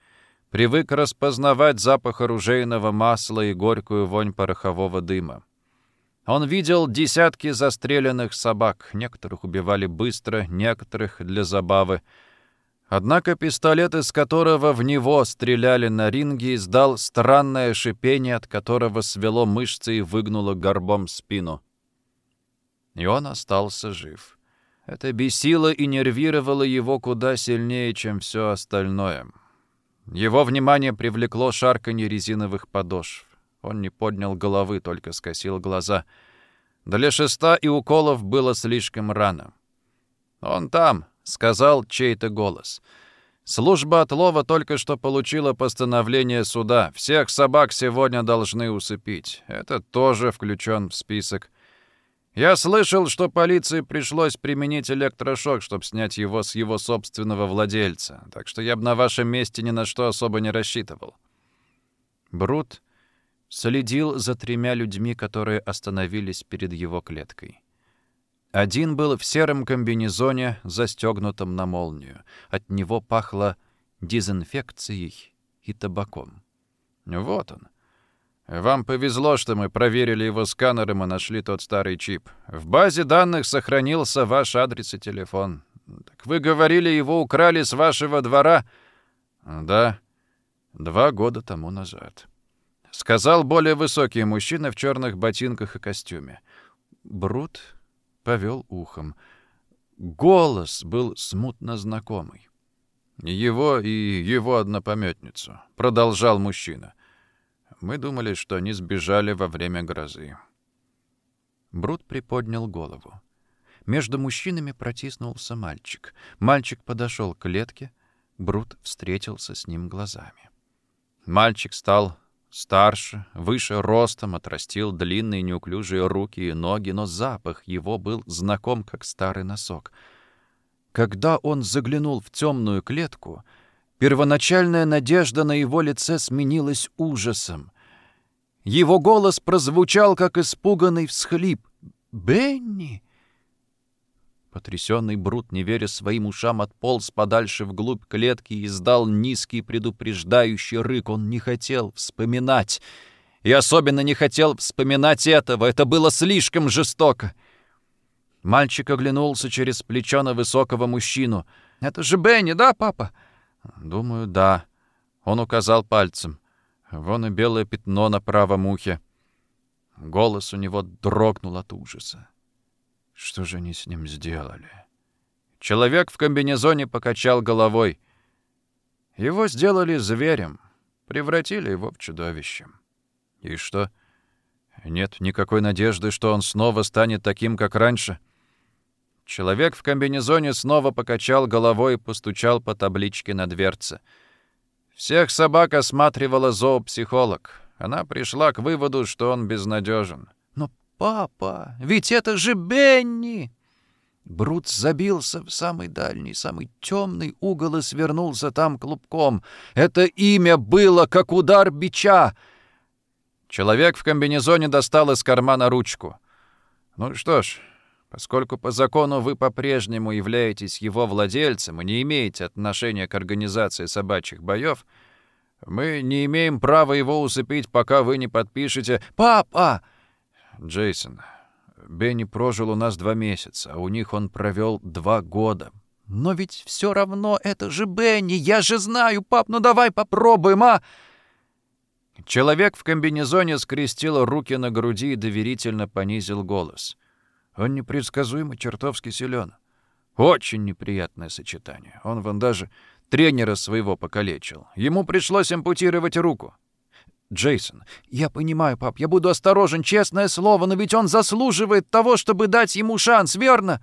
привык распознавать запах оружейного масла и горькую вонь порохового дыма. Он видел десятки застреленных собак, некоторых убивали быстро, некоторых для забавы, Однако пистолет, из которого в него стреляли на ринге, издал странное шипение, от которого свело мышцы и выгнуло горбом спину. И он остался жив. Это бесило и нервировало его куда сильнее, чем все остальное. Его внимание привлекло шарканье резиновых подошв. Он не поднял головы, только скосил глаза. Для шеста и уколов было слишком рано. Он там, — сказал чей-то голос. «Служба отлова только что получила постановление суда. Всех собак сегодня должны усыпить. Это тоже включен в список. Я слышал, что полиции пришлось применить электрошок, чтобы снять его с его собственного владельца, так что я бы на вашем месте ни на что особо не рассчитывал». Брут следил за тремя людьми, которые остановились перед его клеткой. Один был в сером комбинезоне, застегнутом на молнию. От него пахло дезинфекцией и табаком. Вот он. Вам повезло, что мы проверили его сканером и нашли тот старый чип. В базе данных сохранился ваш адрес и телефон. Так вы говорили, его украли с вашего двора? Да, два года тому назад. Сказал более высокий мужчина в черных ботинках и костюме. Брут повел ухом. Голос был смутно знакомый. «Его и его однопометницу», — продолжал мужчина. Мы думали, что они сбежали во время грозы. Брут приподнял голову. Между мужчинами протиснулся мальчик. Мальчик подошел к клетке. Брут встретился с ним глазами. Мальчик стал старше, выше ростом, отрастил длинные неуклюжие руки и ноги, но запах его был знаком, как старый носок. Когда он заглянул в темную клетку — Первоначальная надежда на его лице сменилась ужасом. Его голос прозвучал, как испуганный всхлип. «Бенни!» Потрясенный Брут, не веря своим ушам, отполз подальше вглубь клетки и издал низкий предупреждающий рык. Он не хотел вспоминать. И особенно не хотел вспоминать этого. Это было слишком жестоко. Мальчик оглянулся через плечо на высокого мужчину. «Это же Бенни, да, папа?» «Думаю, да». Он указал пальцем. Вон и белое пятно на правом ухе. Голос у него дрогнул от ужаса. Что же они с ним сделали? Человек в комбинезоне покачал головой. Его сделали зверем, превратили его в чудовище. И что? Нет никакой надежды, что он снова станет таким, как раньше — Человек в комбинезоне снова покачал головой и постучал по табличке на дверце. Всех собак осматривала зоопсихолог. Она пришла к выводу, что он безнадежен. «Но, папа, ведь это же Бенни!» Брут забился в самый дальний, самый темный угол и свернулся там клубком. Это имя было, как удар бича. Человек в комбинезоне достал из кармана ручку. «Ну что ж, Поскольку по закону вы по-прежнему являетесь его владельцем и не имеете отношения к организации собачьих боев, мы не имеем права его усыпить, пока вы не подпишете... Папа! Джейсон, Бенни прожил у нас два месяца, а у них он провел два года. Но ведь все равно это же Бенни, я же знаю, пап, ну давай попробуем, а... Человек в комбинезоне скрестил руки на груди и доверительно понизил голос. Он непредсказуемо чертовски силен. Очень неприятное сочетание. Он вон даже тренера своего покалечил. Ему пришлось ампутировать руку. Джейсон, я понимаю, пап, я буду осторожен, честное слово, но ведь он заслуживает того, чтобы дать ему шанс, верно?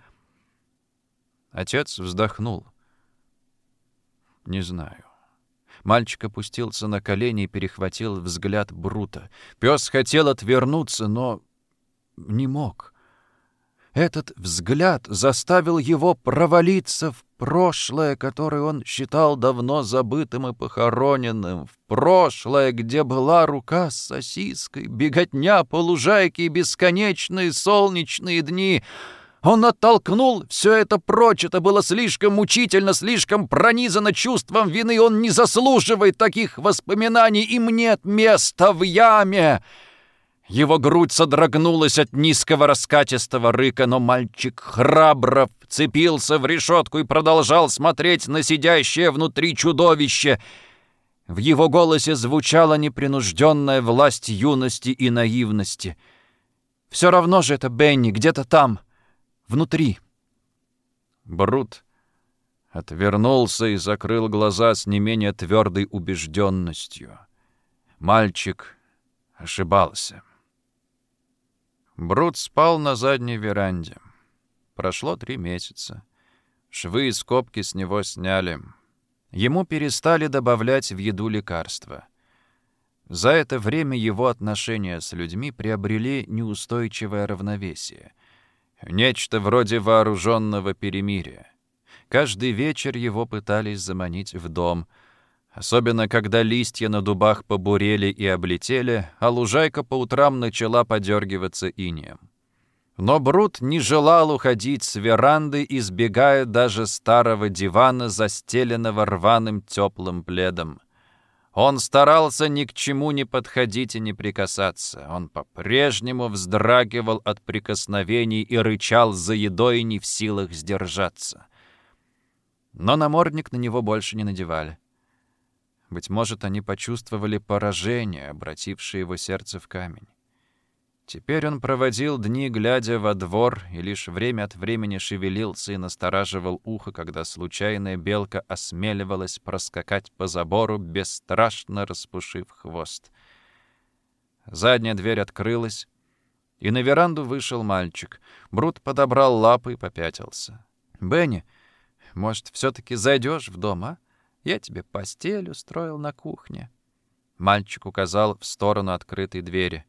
Отец вздохнул. Не знаю. Мальчик опустился на колени и перехватил взгляд Брута. Пес хотел отвернуться, но не мог. Этот взгляд заставил его провалиться в прошлое, которое он считал давно забытым и похороненным, в прошлое, где была рука с сосиской, беготня по лужайке и бесконечные солнечные дни. Он оттолкнул все это прочь, это было слишком мучительно, слишком пронизано чувством вины, он не заслуживает таких воспоминаний, им нет места в яме. Его грудь содрогнулась от низкого раскатистого рыка, но мальчик храбро вцепился в решетку и продолжал смотреть на сидящее внутри чудовище. В его голосе звучала непринужденная власть юности и наивности. «Все равно же это Бенни, где-то там, внутри». Брут отвернулся и закрыл глаза с не менее твердой убежденностью. Мальчик ошибался. Брут спал на задней веранде. Прошло три месяца. Швы и скобки с него сняли. Ему перестали добавлять в еду лекарства. За это время его отношения с людьми приобрели неустойчивое равновесие. Нечто вроде вооруженного перемирия. Каждый вечер его пытались заманить в дом, особенно когда листья на дубах побурели и облетели, а лужайка по утрам начала подергиваться инеем. Но Брут не желал уходить с веранды, избегая даже старого дивана, застеленного рваным теплым пледом. Он старался ни к чему не подходить и не прикасаться. Он по-прежнему вздрагивал от прикосновений и рычал за едой, не в силах сдержаться. Но намордник на него больше не надевали. Быть может, они почувствовали поражение, обратившее его сердце в камень. Теперь он проводил дни, глядя во двор, и лишь время от времени шевелился и настораживал ухо, когда случайная белка осмеливалась проскакать по забору, бесстрашно распушив хвост. Задняя дверь открылась, и на веранду вышел мальчик. Брут подобрал лапы и попятился. «Бенни!» Может, все-таки зайдешь в дом, а? Я тебе постель устроил на кухне». Мальчик указал в сторону открытой двери.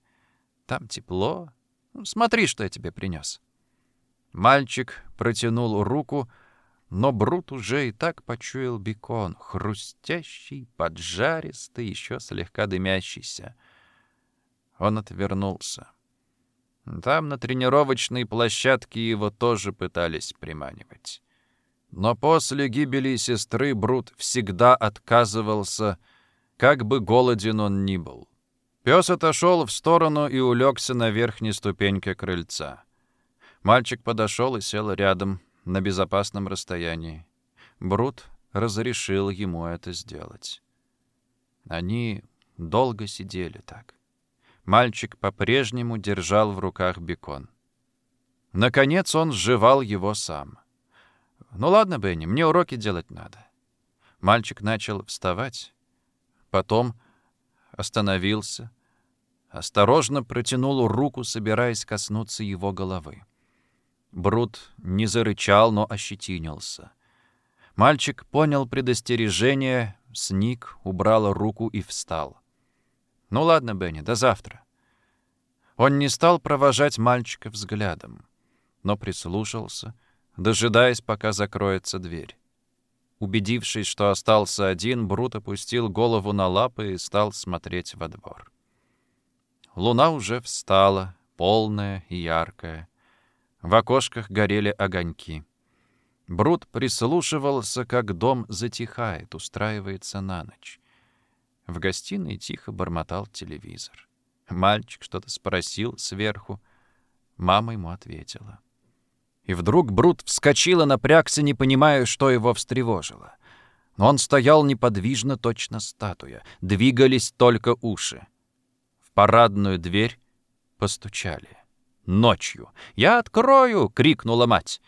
«Там тепло. Ну, смотри, что я тебе принес». Мальчик протянул руку, но Брут уже и так почуял бекон, хрустящий, поджаристый, еще слегка дымящийся. Он отвернулся. Там на тренировочной площадке его тоже пытались приманивать. Но после гибели сестры Брут всегда отказывался, как бы голоден он ни был. Пес отошел в сторону и улегся на верхней ступеньке крыльца. Мальчик подошел и сел рядом, на безопасном расстоянии. Брут разрешил ему это сделать. Они долго сидели так. Мальчик по-прежнему держал в руках бекон. Наконец он сживал его сам — «Ну ладно, Бенни, мне уроки делать надо». Мальчик начал вставать, потом остановился, осторожно протянул руку, собираясь коснуться его головы. Брут не зарычал, но ощетинился. Мальчик понял предостережение, сник, убрал руку и встал. «Ну ладно, Бенни, до завтра». Он не стал провожать мальчика взглядом, но прислушался — дожидаясь, пока закроется дверь. Убедившись, что остался один, Брут опустил голову на лапы и стал смотреть во двор. Луна уже встала, полная и яркая. В окошках горели огоньки. Брут прислушивался, как дом затихает, устраивается на ночь. В гостиной тихо бормотал телевизор. Мальчик что-то спросил сверху. Мама ему ответила. И вдруг Брут вскочил и напрягся, не понимая, что его встревожило. Но он стоял неподвижно, точно статуя. Двигались только уши. В парадную дверь постучали. Ночью. «Я открою!» — крикнула мать.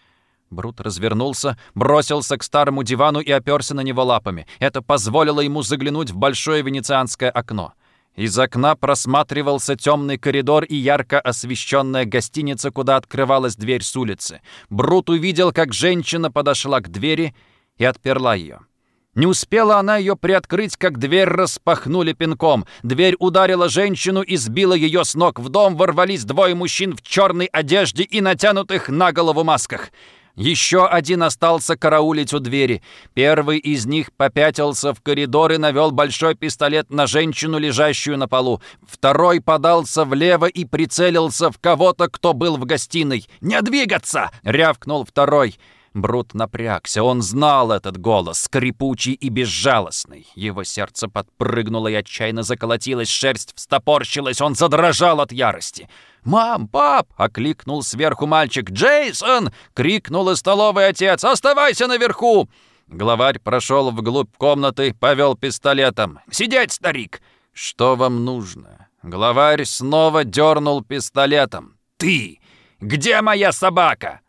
Брут развернулся, бросился к старому дивану и оперся на него лапами. Это позволило ему заглянуть в большое венецианское окно. Из окна просматривался темный коридор и ярко освещенная гостиница, куда открывалась дверь с улицы. Брут увидел, как женщина подошла к двери и отперла ее. Не успела она ее приоткрыть, как дверь распахнули пинком. Дверь ударила женщину и сбила ее с ног. В дом ворвались двое мужчин в черной одежде и натянутых на голову масках. Еще один остался караулить у двери. Первый из них попятился в коридор и навел большой пистолет на женщину, лежащую на полу. Второй подался влево и прицелился в кого-то, кто был в гостиной. «Не двигаться!» — рявкнул второй. Брут напрягся. Он знал этот голос, скрипучий и безжалостный. Его сердце подпрыгнуло и отчаянно заколотилось, шерсть встопорщилась, он задрожал от ярости. «Мам! Пап!» — окликнул сверху мальчик. «Джейсон!» — крикнул из столовой отец. «Оставайся наверху!» Главарь прошел вглубь комнаты, повел пистолетом. «Сидеть, старик!» «Что вам нужно?» Главарь снова дернул пистолетом. «Ты! Где моя собака?»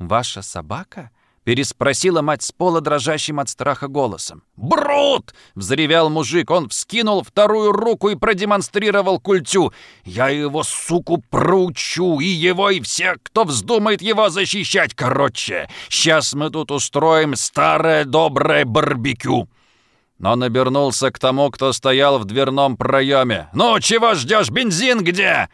«Ваша собака?» — переспросила мать с пола дрожащим от страха голосом. «Брут!» — взревел мужик. Он вскинул вторую руку и продемонстрировал культю. «Я его, суку, проучу, и его, и всех, кто вздумает его защищать. Короче, сейчас мы тут устроим старое доброе барбекю». Но он обернулся к тому, кто стоял в дверном проеме. «Ну, чего ждешь? Бензин где?»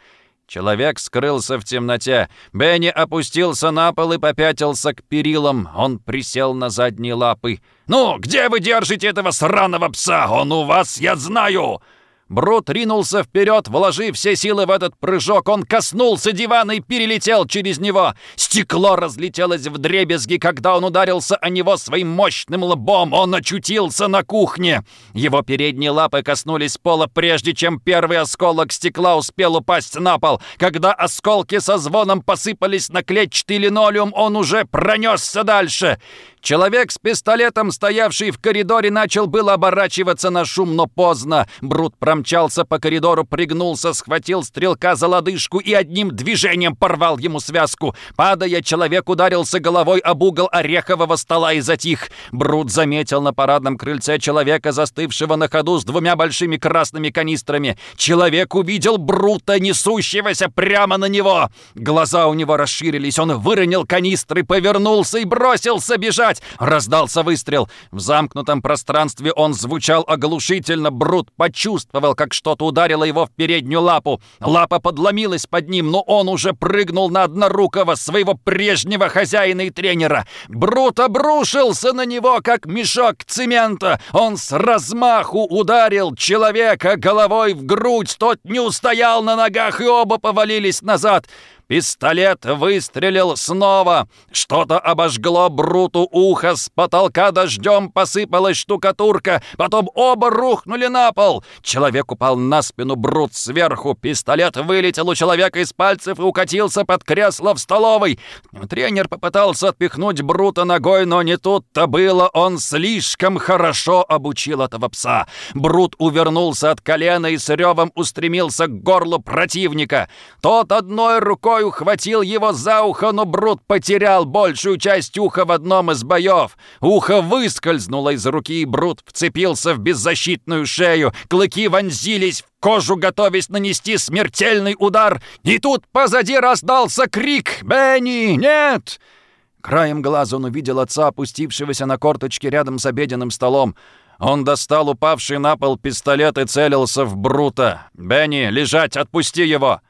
Человек скрылся в темноте. Бенни опустился на пол и попятился к перилам. Он присел на задние лапы. «Ну, где вы держите этого сраного пса? Он у вас, я знаю!» Брут ринулся вперед, вложив все силы в этот прыжок. Он коснулся дивана и перелетел через него. Стекло разлетелось в дребезги, когда он ударился о него своим мощным лбом. Он очутился на кухне. Его передние лапы коснулись пола, прежде чем первый осколок стекла успел упасть на пол. Когда осколки со звоном посыпались на клетчатый линолеум, он уже пронесся дальше. Человек с пистолетом, стоявший в коридоре, начал было оборачиваться на шум, но поздно. Брут промчался по коридору, пригнулся, схватил стрелка за лодыжку и одним движением порвал ему связку. Падая, человек ударился головой об угол орехового стола и затих. Брут заметил на парадном крыльце человека, застывшего на ходу с двумя большими красными канистрами. Человек увидел Брута, несущегося прямо на него. Глаза у него расширились, он выронил канистры, повернулся и бросился бежать бежать!» Раздался выстрел. В замкнутом пространстве он звучал оглушительно. Брут почувствовал, как что-то ударило его в переднюю лапу. Лапа подломилась под ним, но он уже прыгнул на однорукого своего прежнего хозяина и тренера. Брут обрушился на него, как мешок цемента. Он с размаху ударил человека головой в грудь. Тот не устоял на ногах, и оба повалились назад. Пистолет выстрелил снова. Что-то обожгло Бруту ухо. С потолка дождем посыпалась штукатурка. Потом оба рухнули на пол. Человек упал на спину, Брут сверху. Пистолет вылетел у человека из пальцев и укатился под кресло в столовой. Тренер попытался отпихнуть Брута ногой, но не тут-то было. Он слишком хорошо обучил этого пса. Брут увернулся от колена и с ревом устремился к горлу противника. Тот одной рукой рукой ухватил его за ухо, но Брут потерял большую часть уха в одном из боев. Ухо выскользнуло из руки, и Брут вцепился в беззащитную шею. Клыки вонзились в кожу, готовясь нанести смертельный удар. И тут позади раздался крик «Бенни, нет!» Краем глаза он увидел отца, опустившегося на корточки рядом с обеденным столом. Он достал упавший на пол пистолет и целился в Брута. «Бенни, лежать, отпусти его!»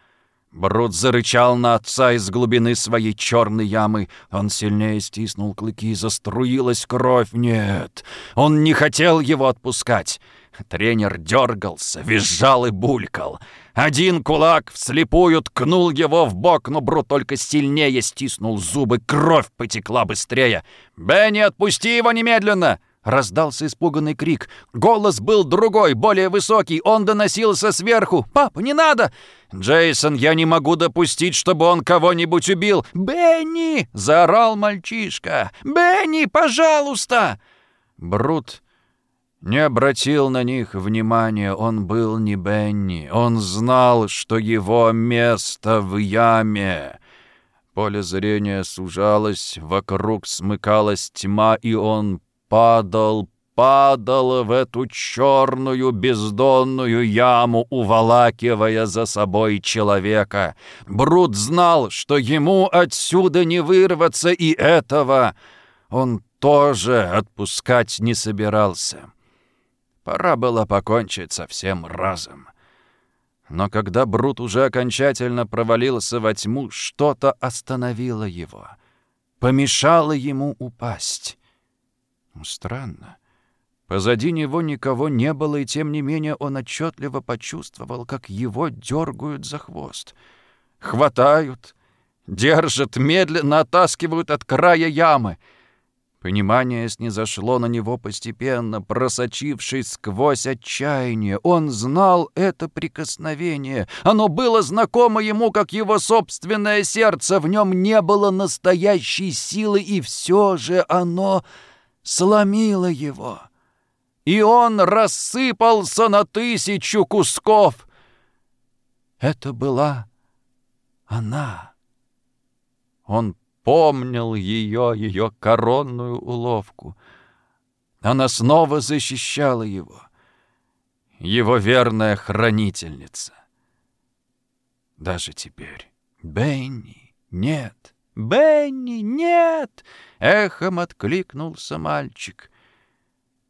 Брут зарычал на отца из глубины своей черной ямы. Он сильнее стиснул клыки, заструилась кровь. Нет, он не хотел его отпускать. Тренер дергался, визжал и булькал. Один кулак вслепую ткнул его в бок, но Брут только сильнее стиснул зубы. Кровь потекла быстрее. «Бенни, отпусти его немедленно!» Раздался испуганный крик. Голос был другой, более высокий. Он доносился сверху. «Папа, не надо!» «Джейсон, я не могу допустить, чтобы он кого-нибудь убил!» «Бенни!» — заорал мальчишка. «Бенни, пожалуйста!» Брут не обратил на них внимания. Он был не Бенни. Он знал, что его место в яме. Поле зрения сужалось, вокруг смыкалась тьма, и он падал, падал в эту черную бездонную яму, уволакивая за собой человека. Брут знал, что ему отсюда не вырваться, и этого он тоже отпускать не собирался. Пора было покончить со всем разом. Но когда Брут уже окончательно провалился во тьму, что-то остановило его, помешало ему упасть. Странно. Позади него никого не было, и тем не менее он отчетливо почувствовал, как его дергают за хвост. Хватают, держат, медленно оттаскивают от края ямы. Понимание снизошло на него постепенно, просочившись сквозь отчаяние. Он знал это прикосновение. Оно было знакомо ему, как его собственное сердце. В нем не было настоящей силы, и все же оно сломило его, и он рассыпался на тысячу кусков. Это была она. Он помнил ее, ее коронную уловку. Она снова защищала его, его верная хранительница. Даже теперь. «Бенни, нет! Бенни, нет!» — эхом откликнулся мальчик.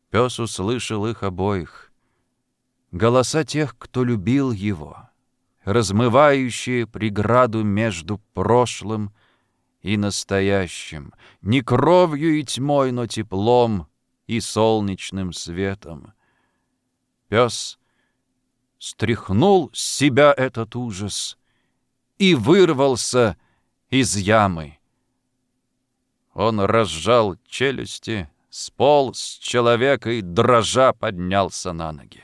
Пес услышал их обоих. Голоса тех, кто любил его, размывающие преграду между прошлым и настоящим, не кровью и тьмой, но теплом и солнечным светом. Пес стряхнул с себя этот ужас и вырвался из ямы. Он разжал челюсти, сполз с человека и, дрожа, поднялся на ноги.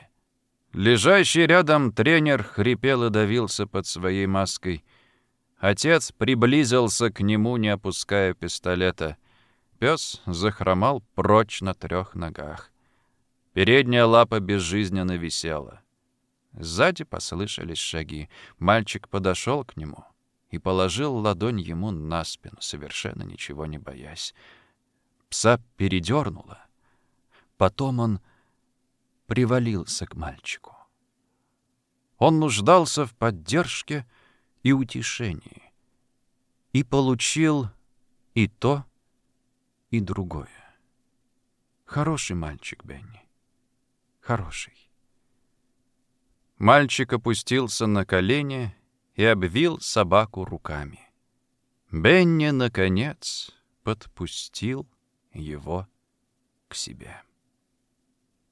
Лежащий рядом тренер хрипел и давился под своей маской. Отец приблизился к нему, не опуская пистолета. Пес захромал прочь на трех ногах. Передняя лапа безжизненно висела. Сзади послышались шаги. Мальчик подошел к нему и положил ладонь ему на спину, совершенно ничего не боясь. Пса передернуло. Потом он привалился к мальчику. Он нуждался в поддержке и утешении. И получил и то, и другое. Хороший мальчик, Бенни. Хороший. Мальчик опустился на колени и обвил собаку руками. Бенни, наконец, подпустил его к себе.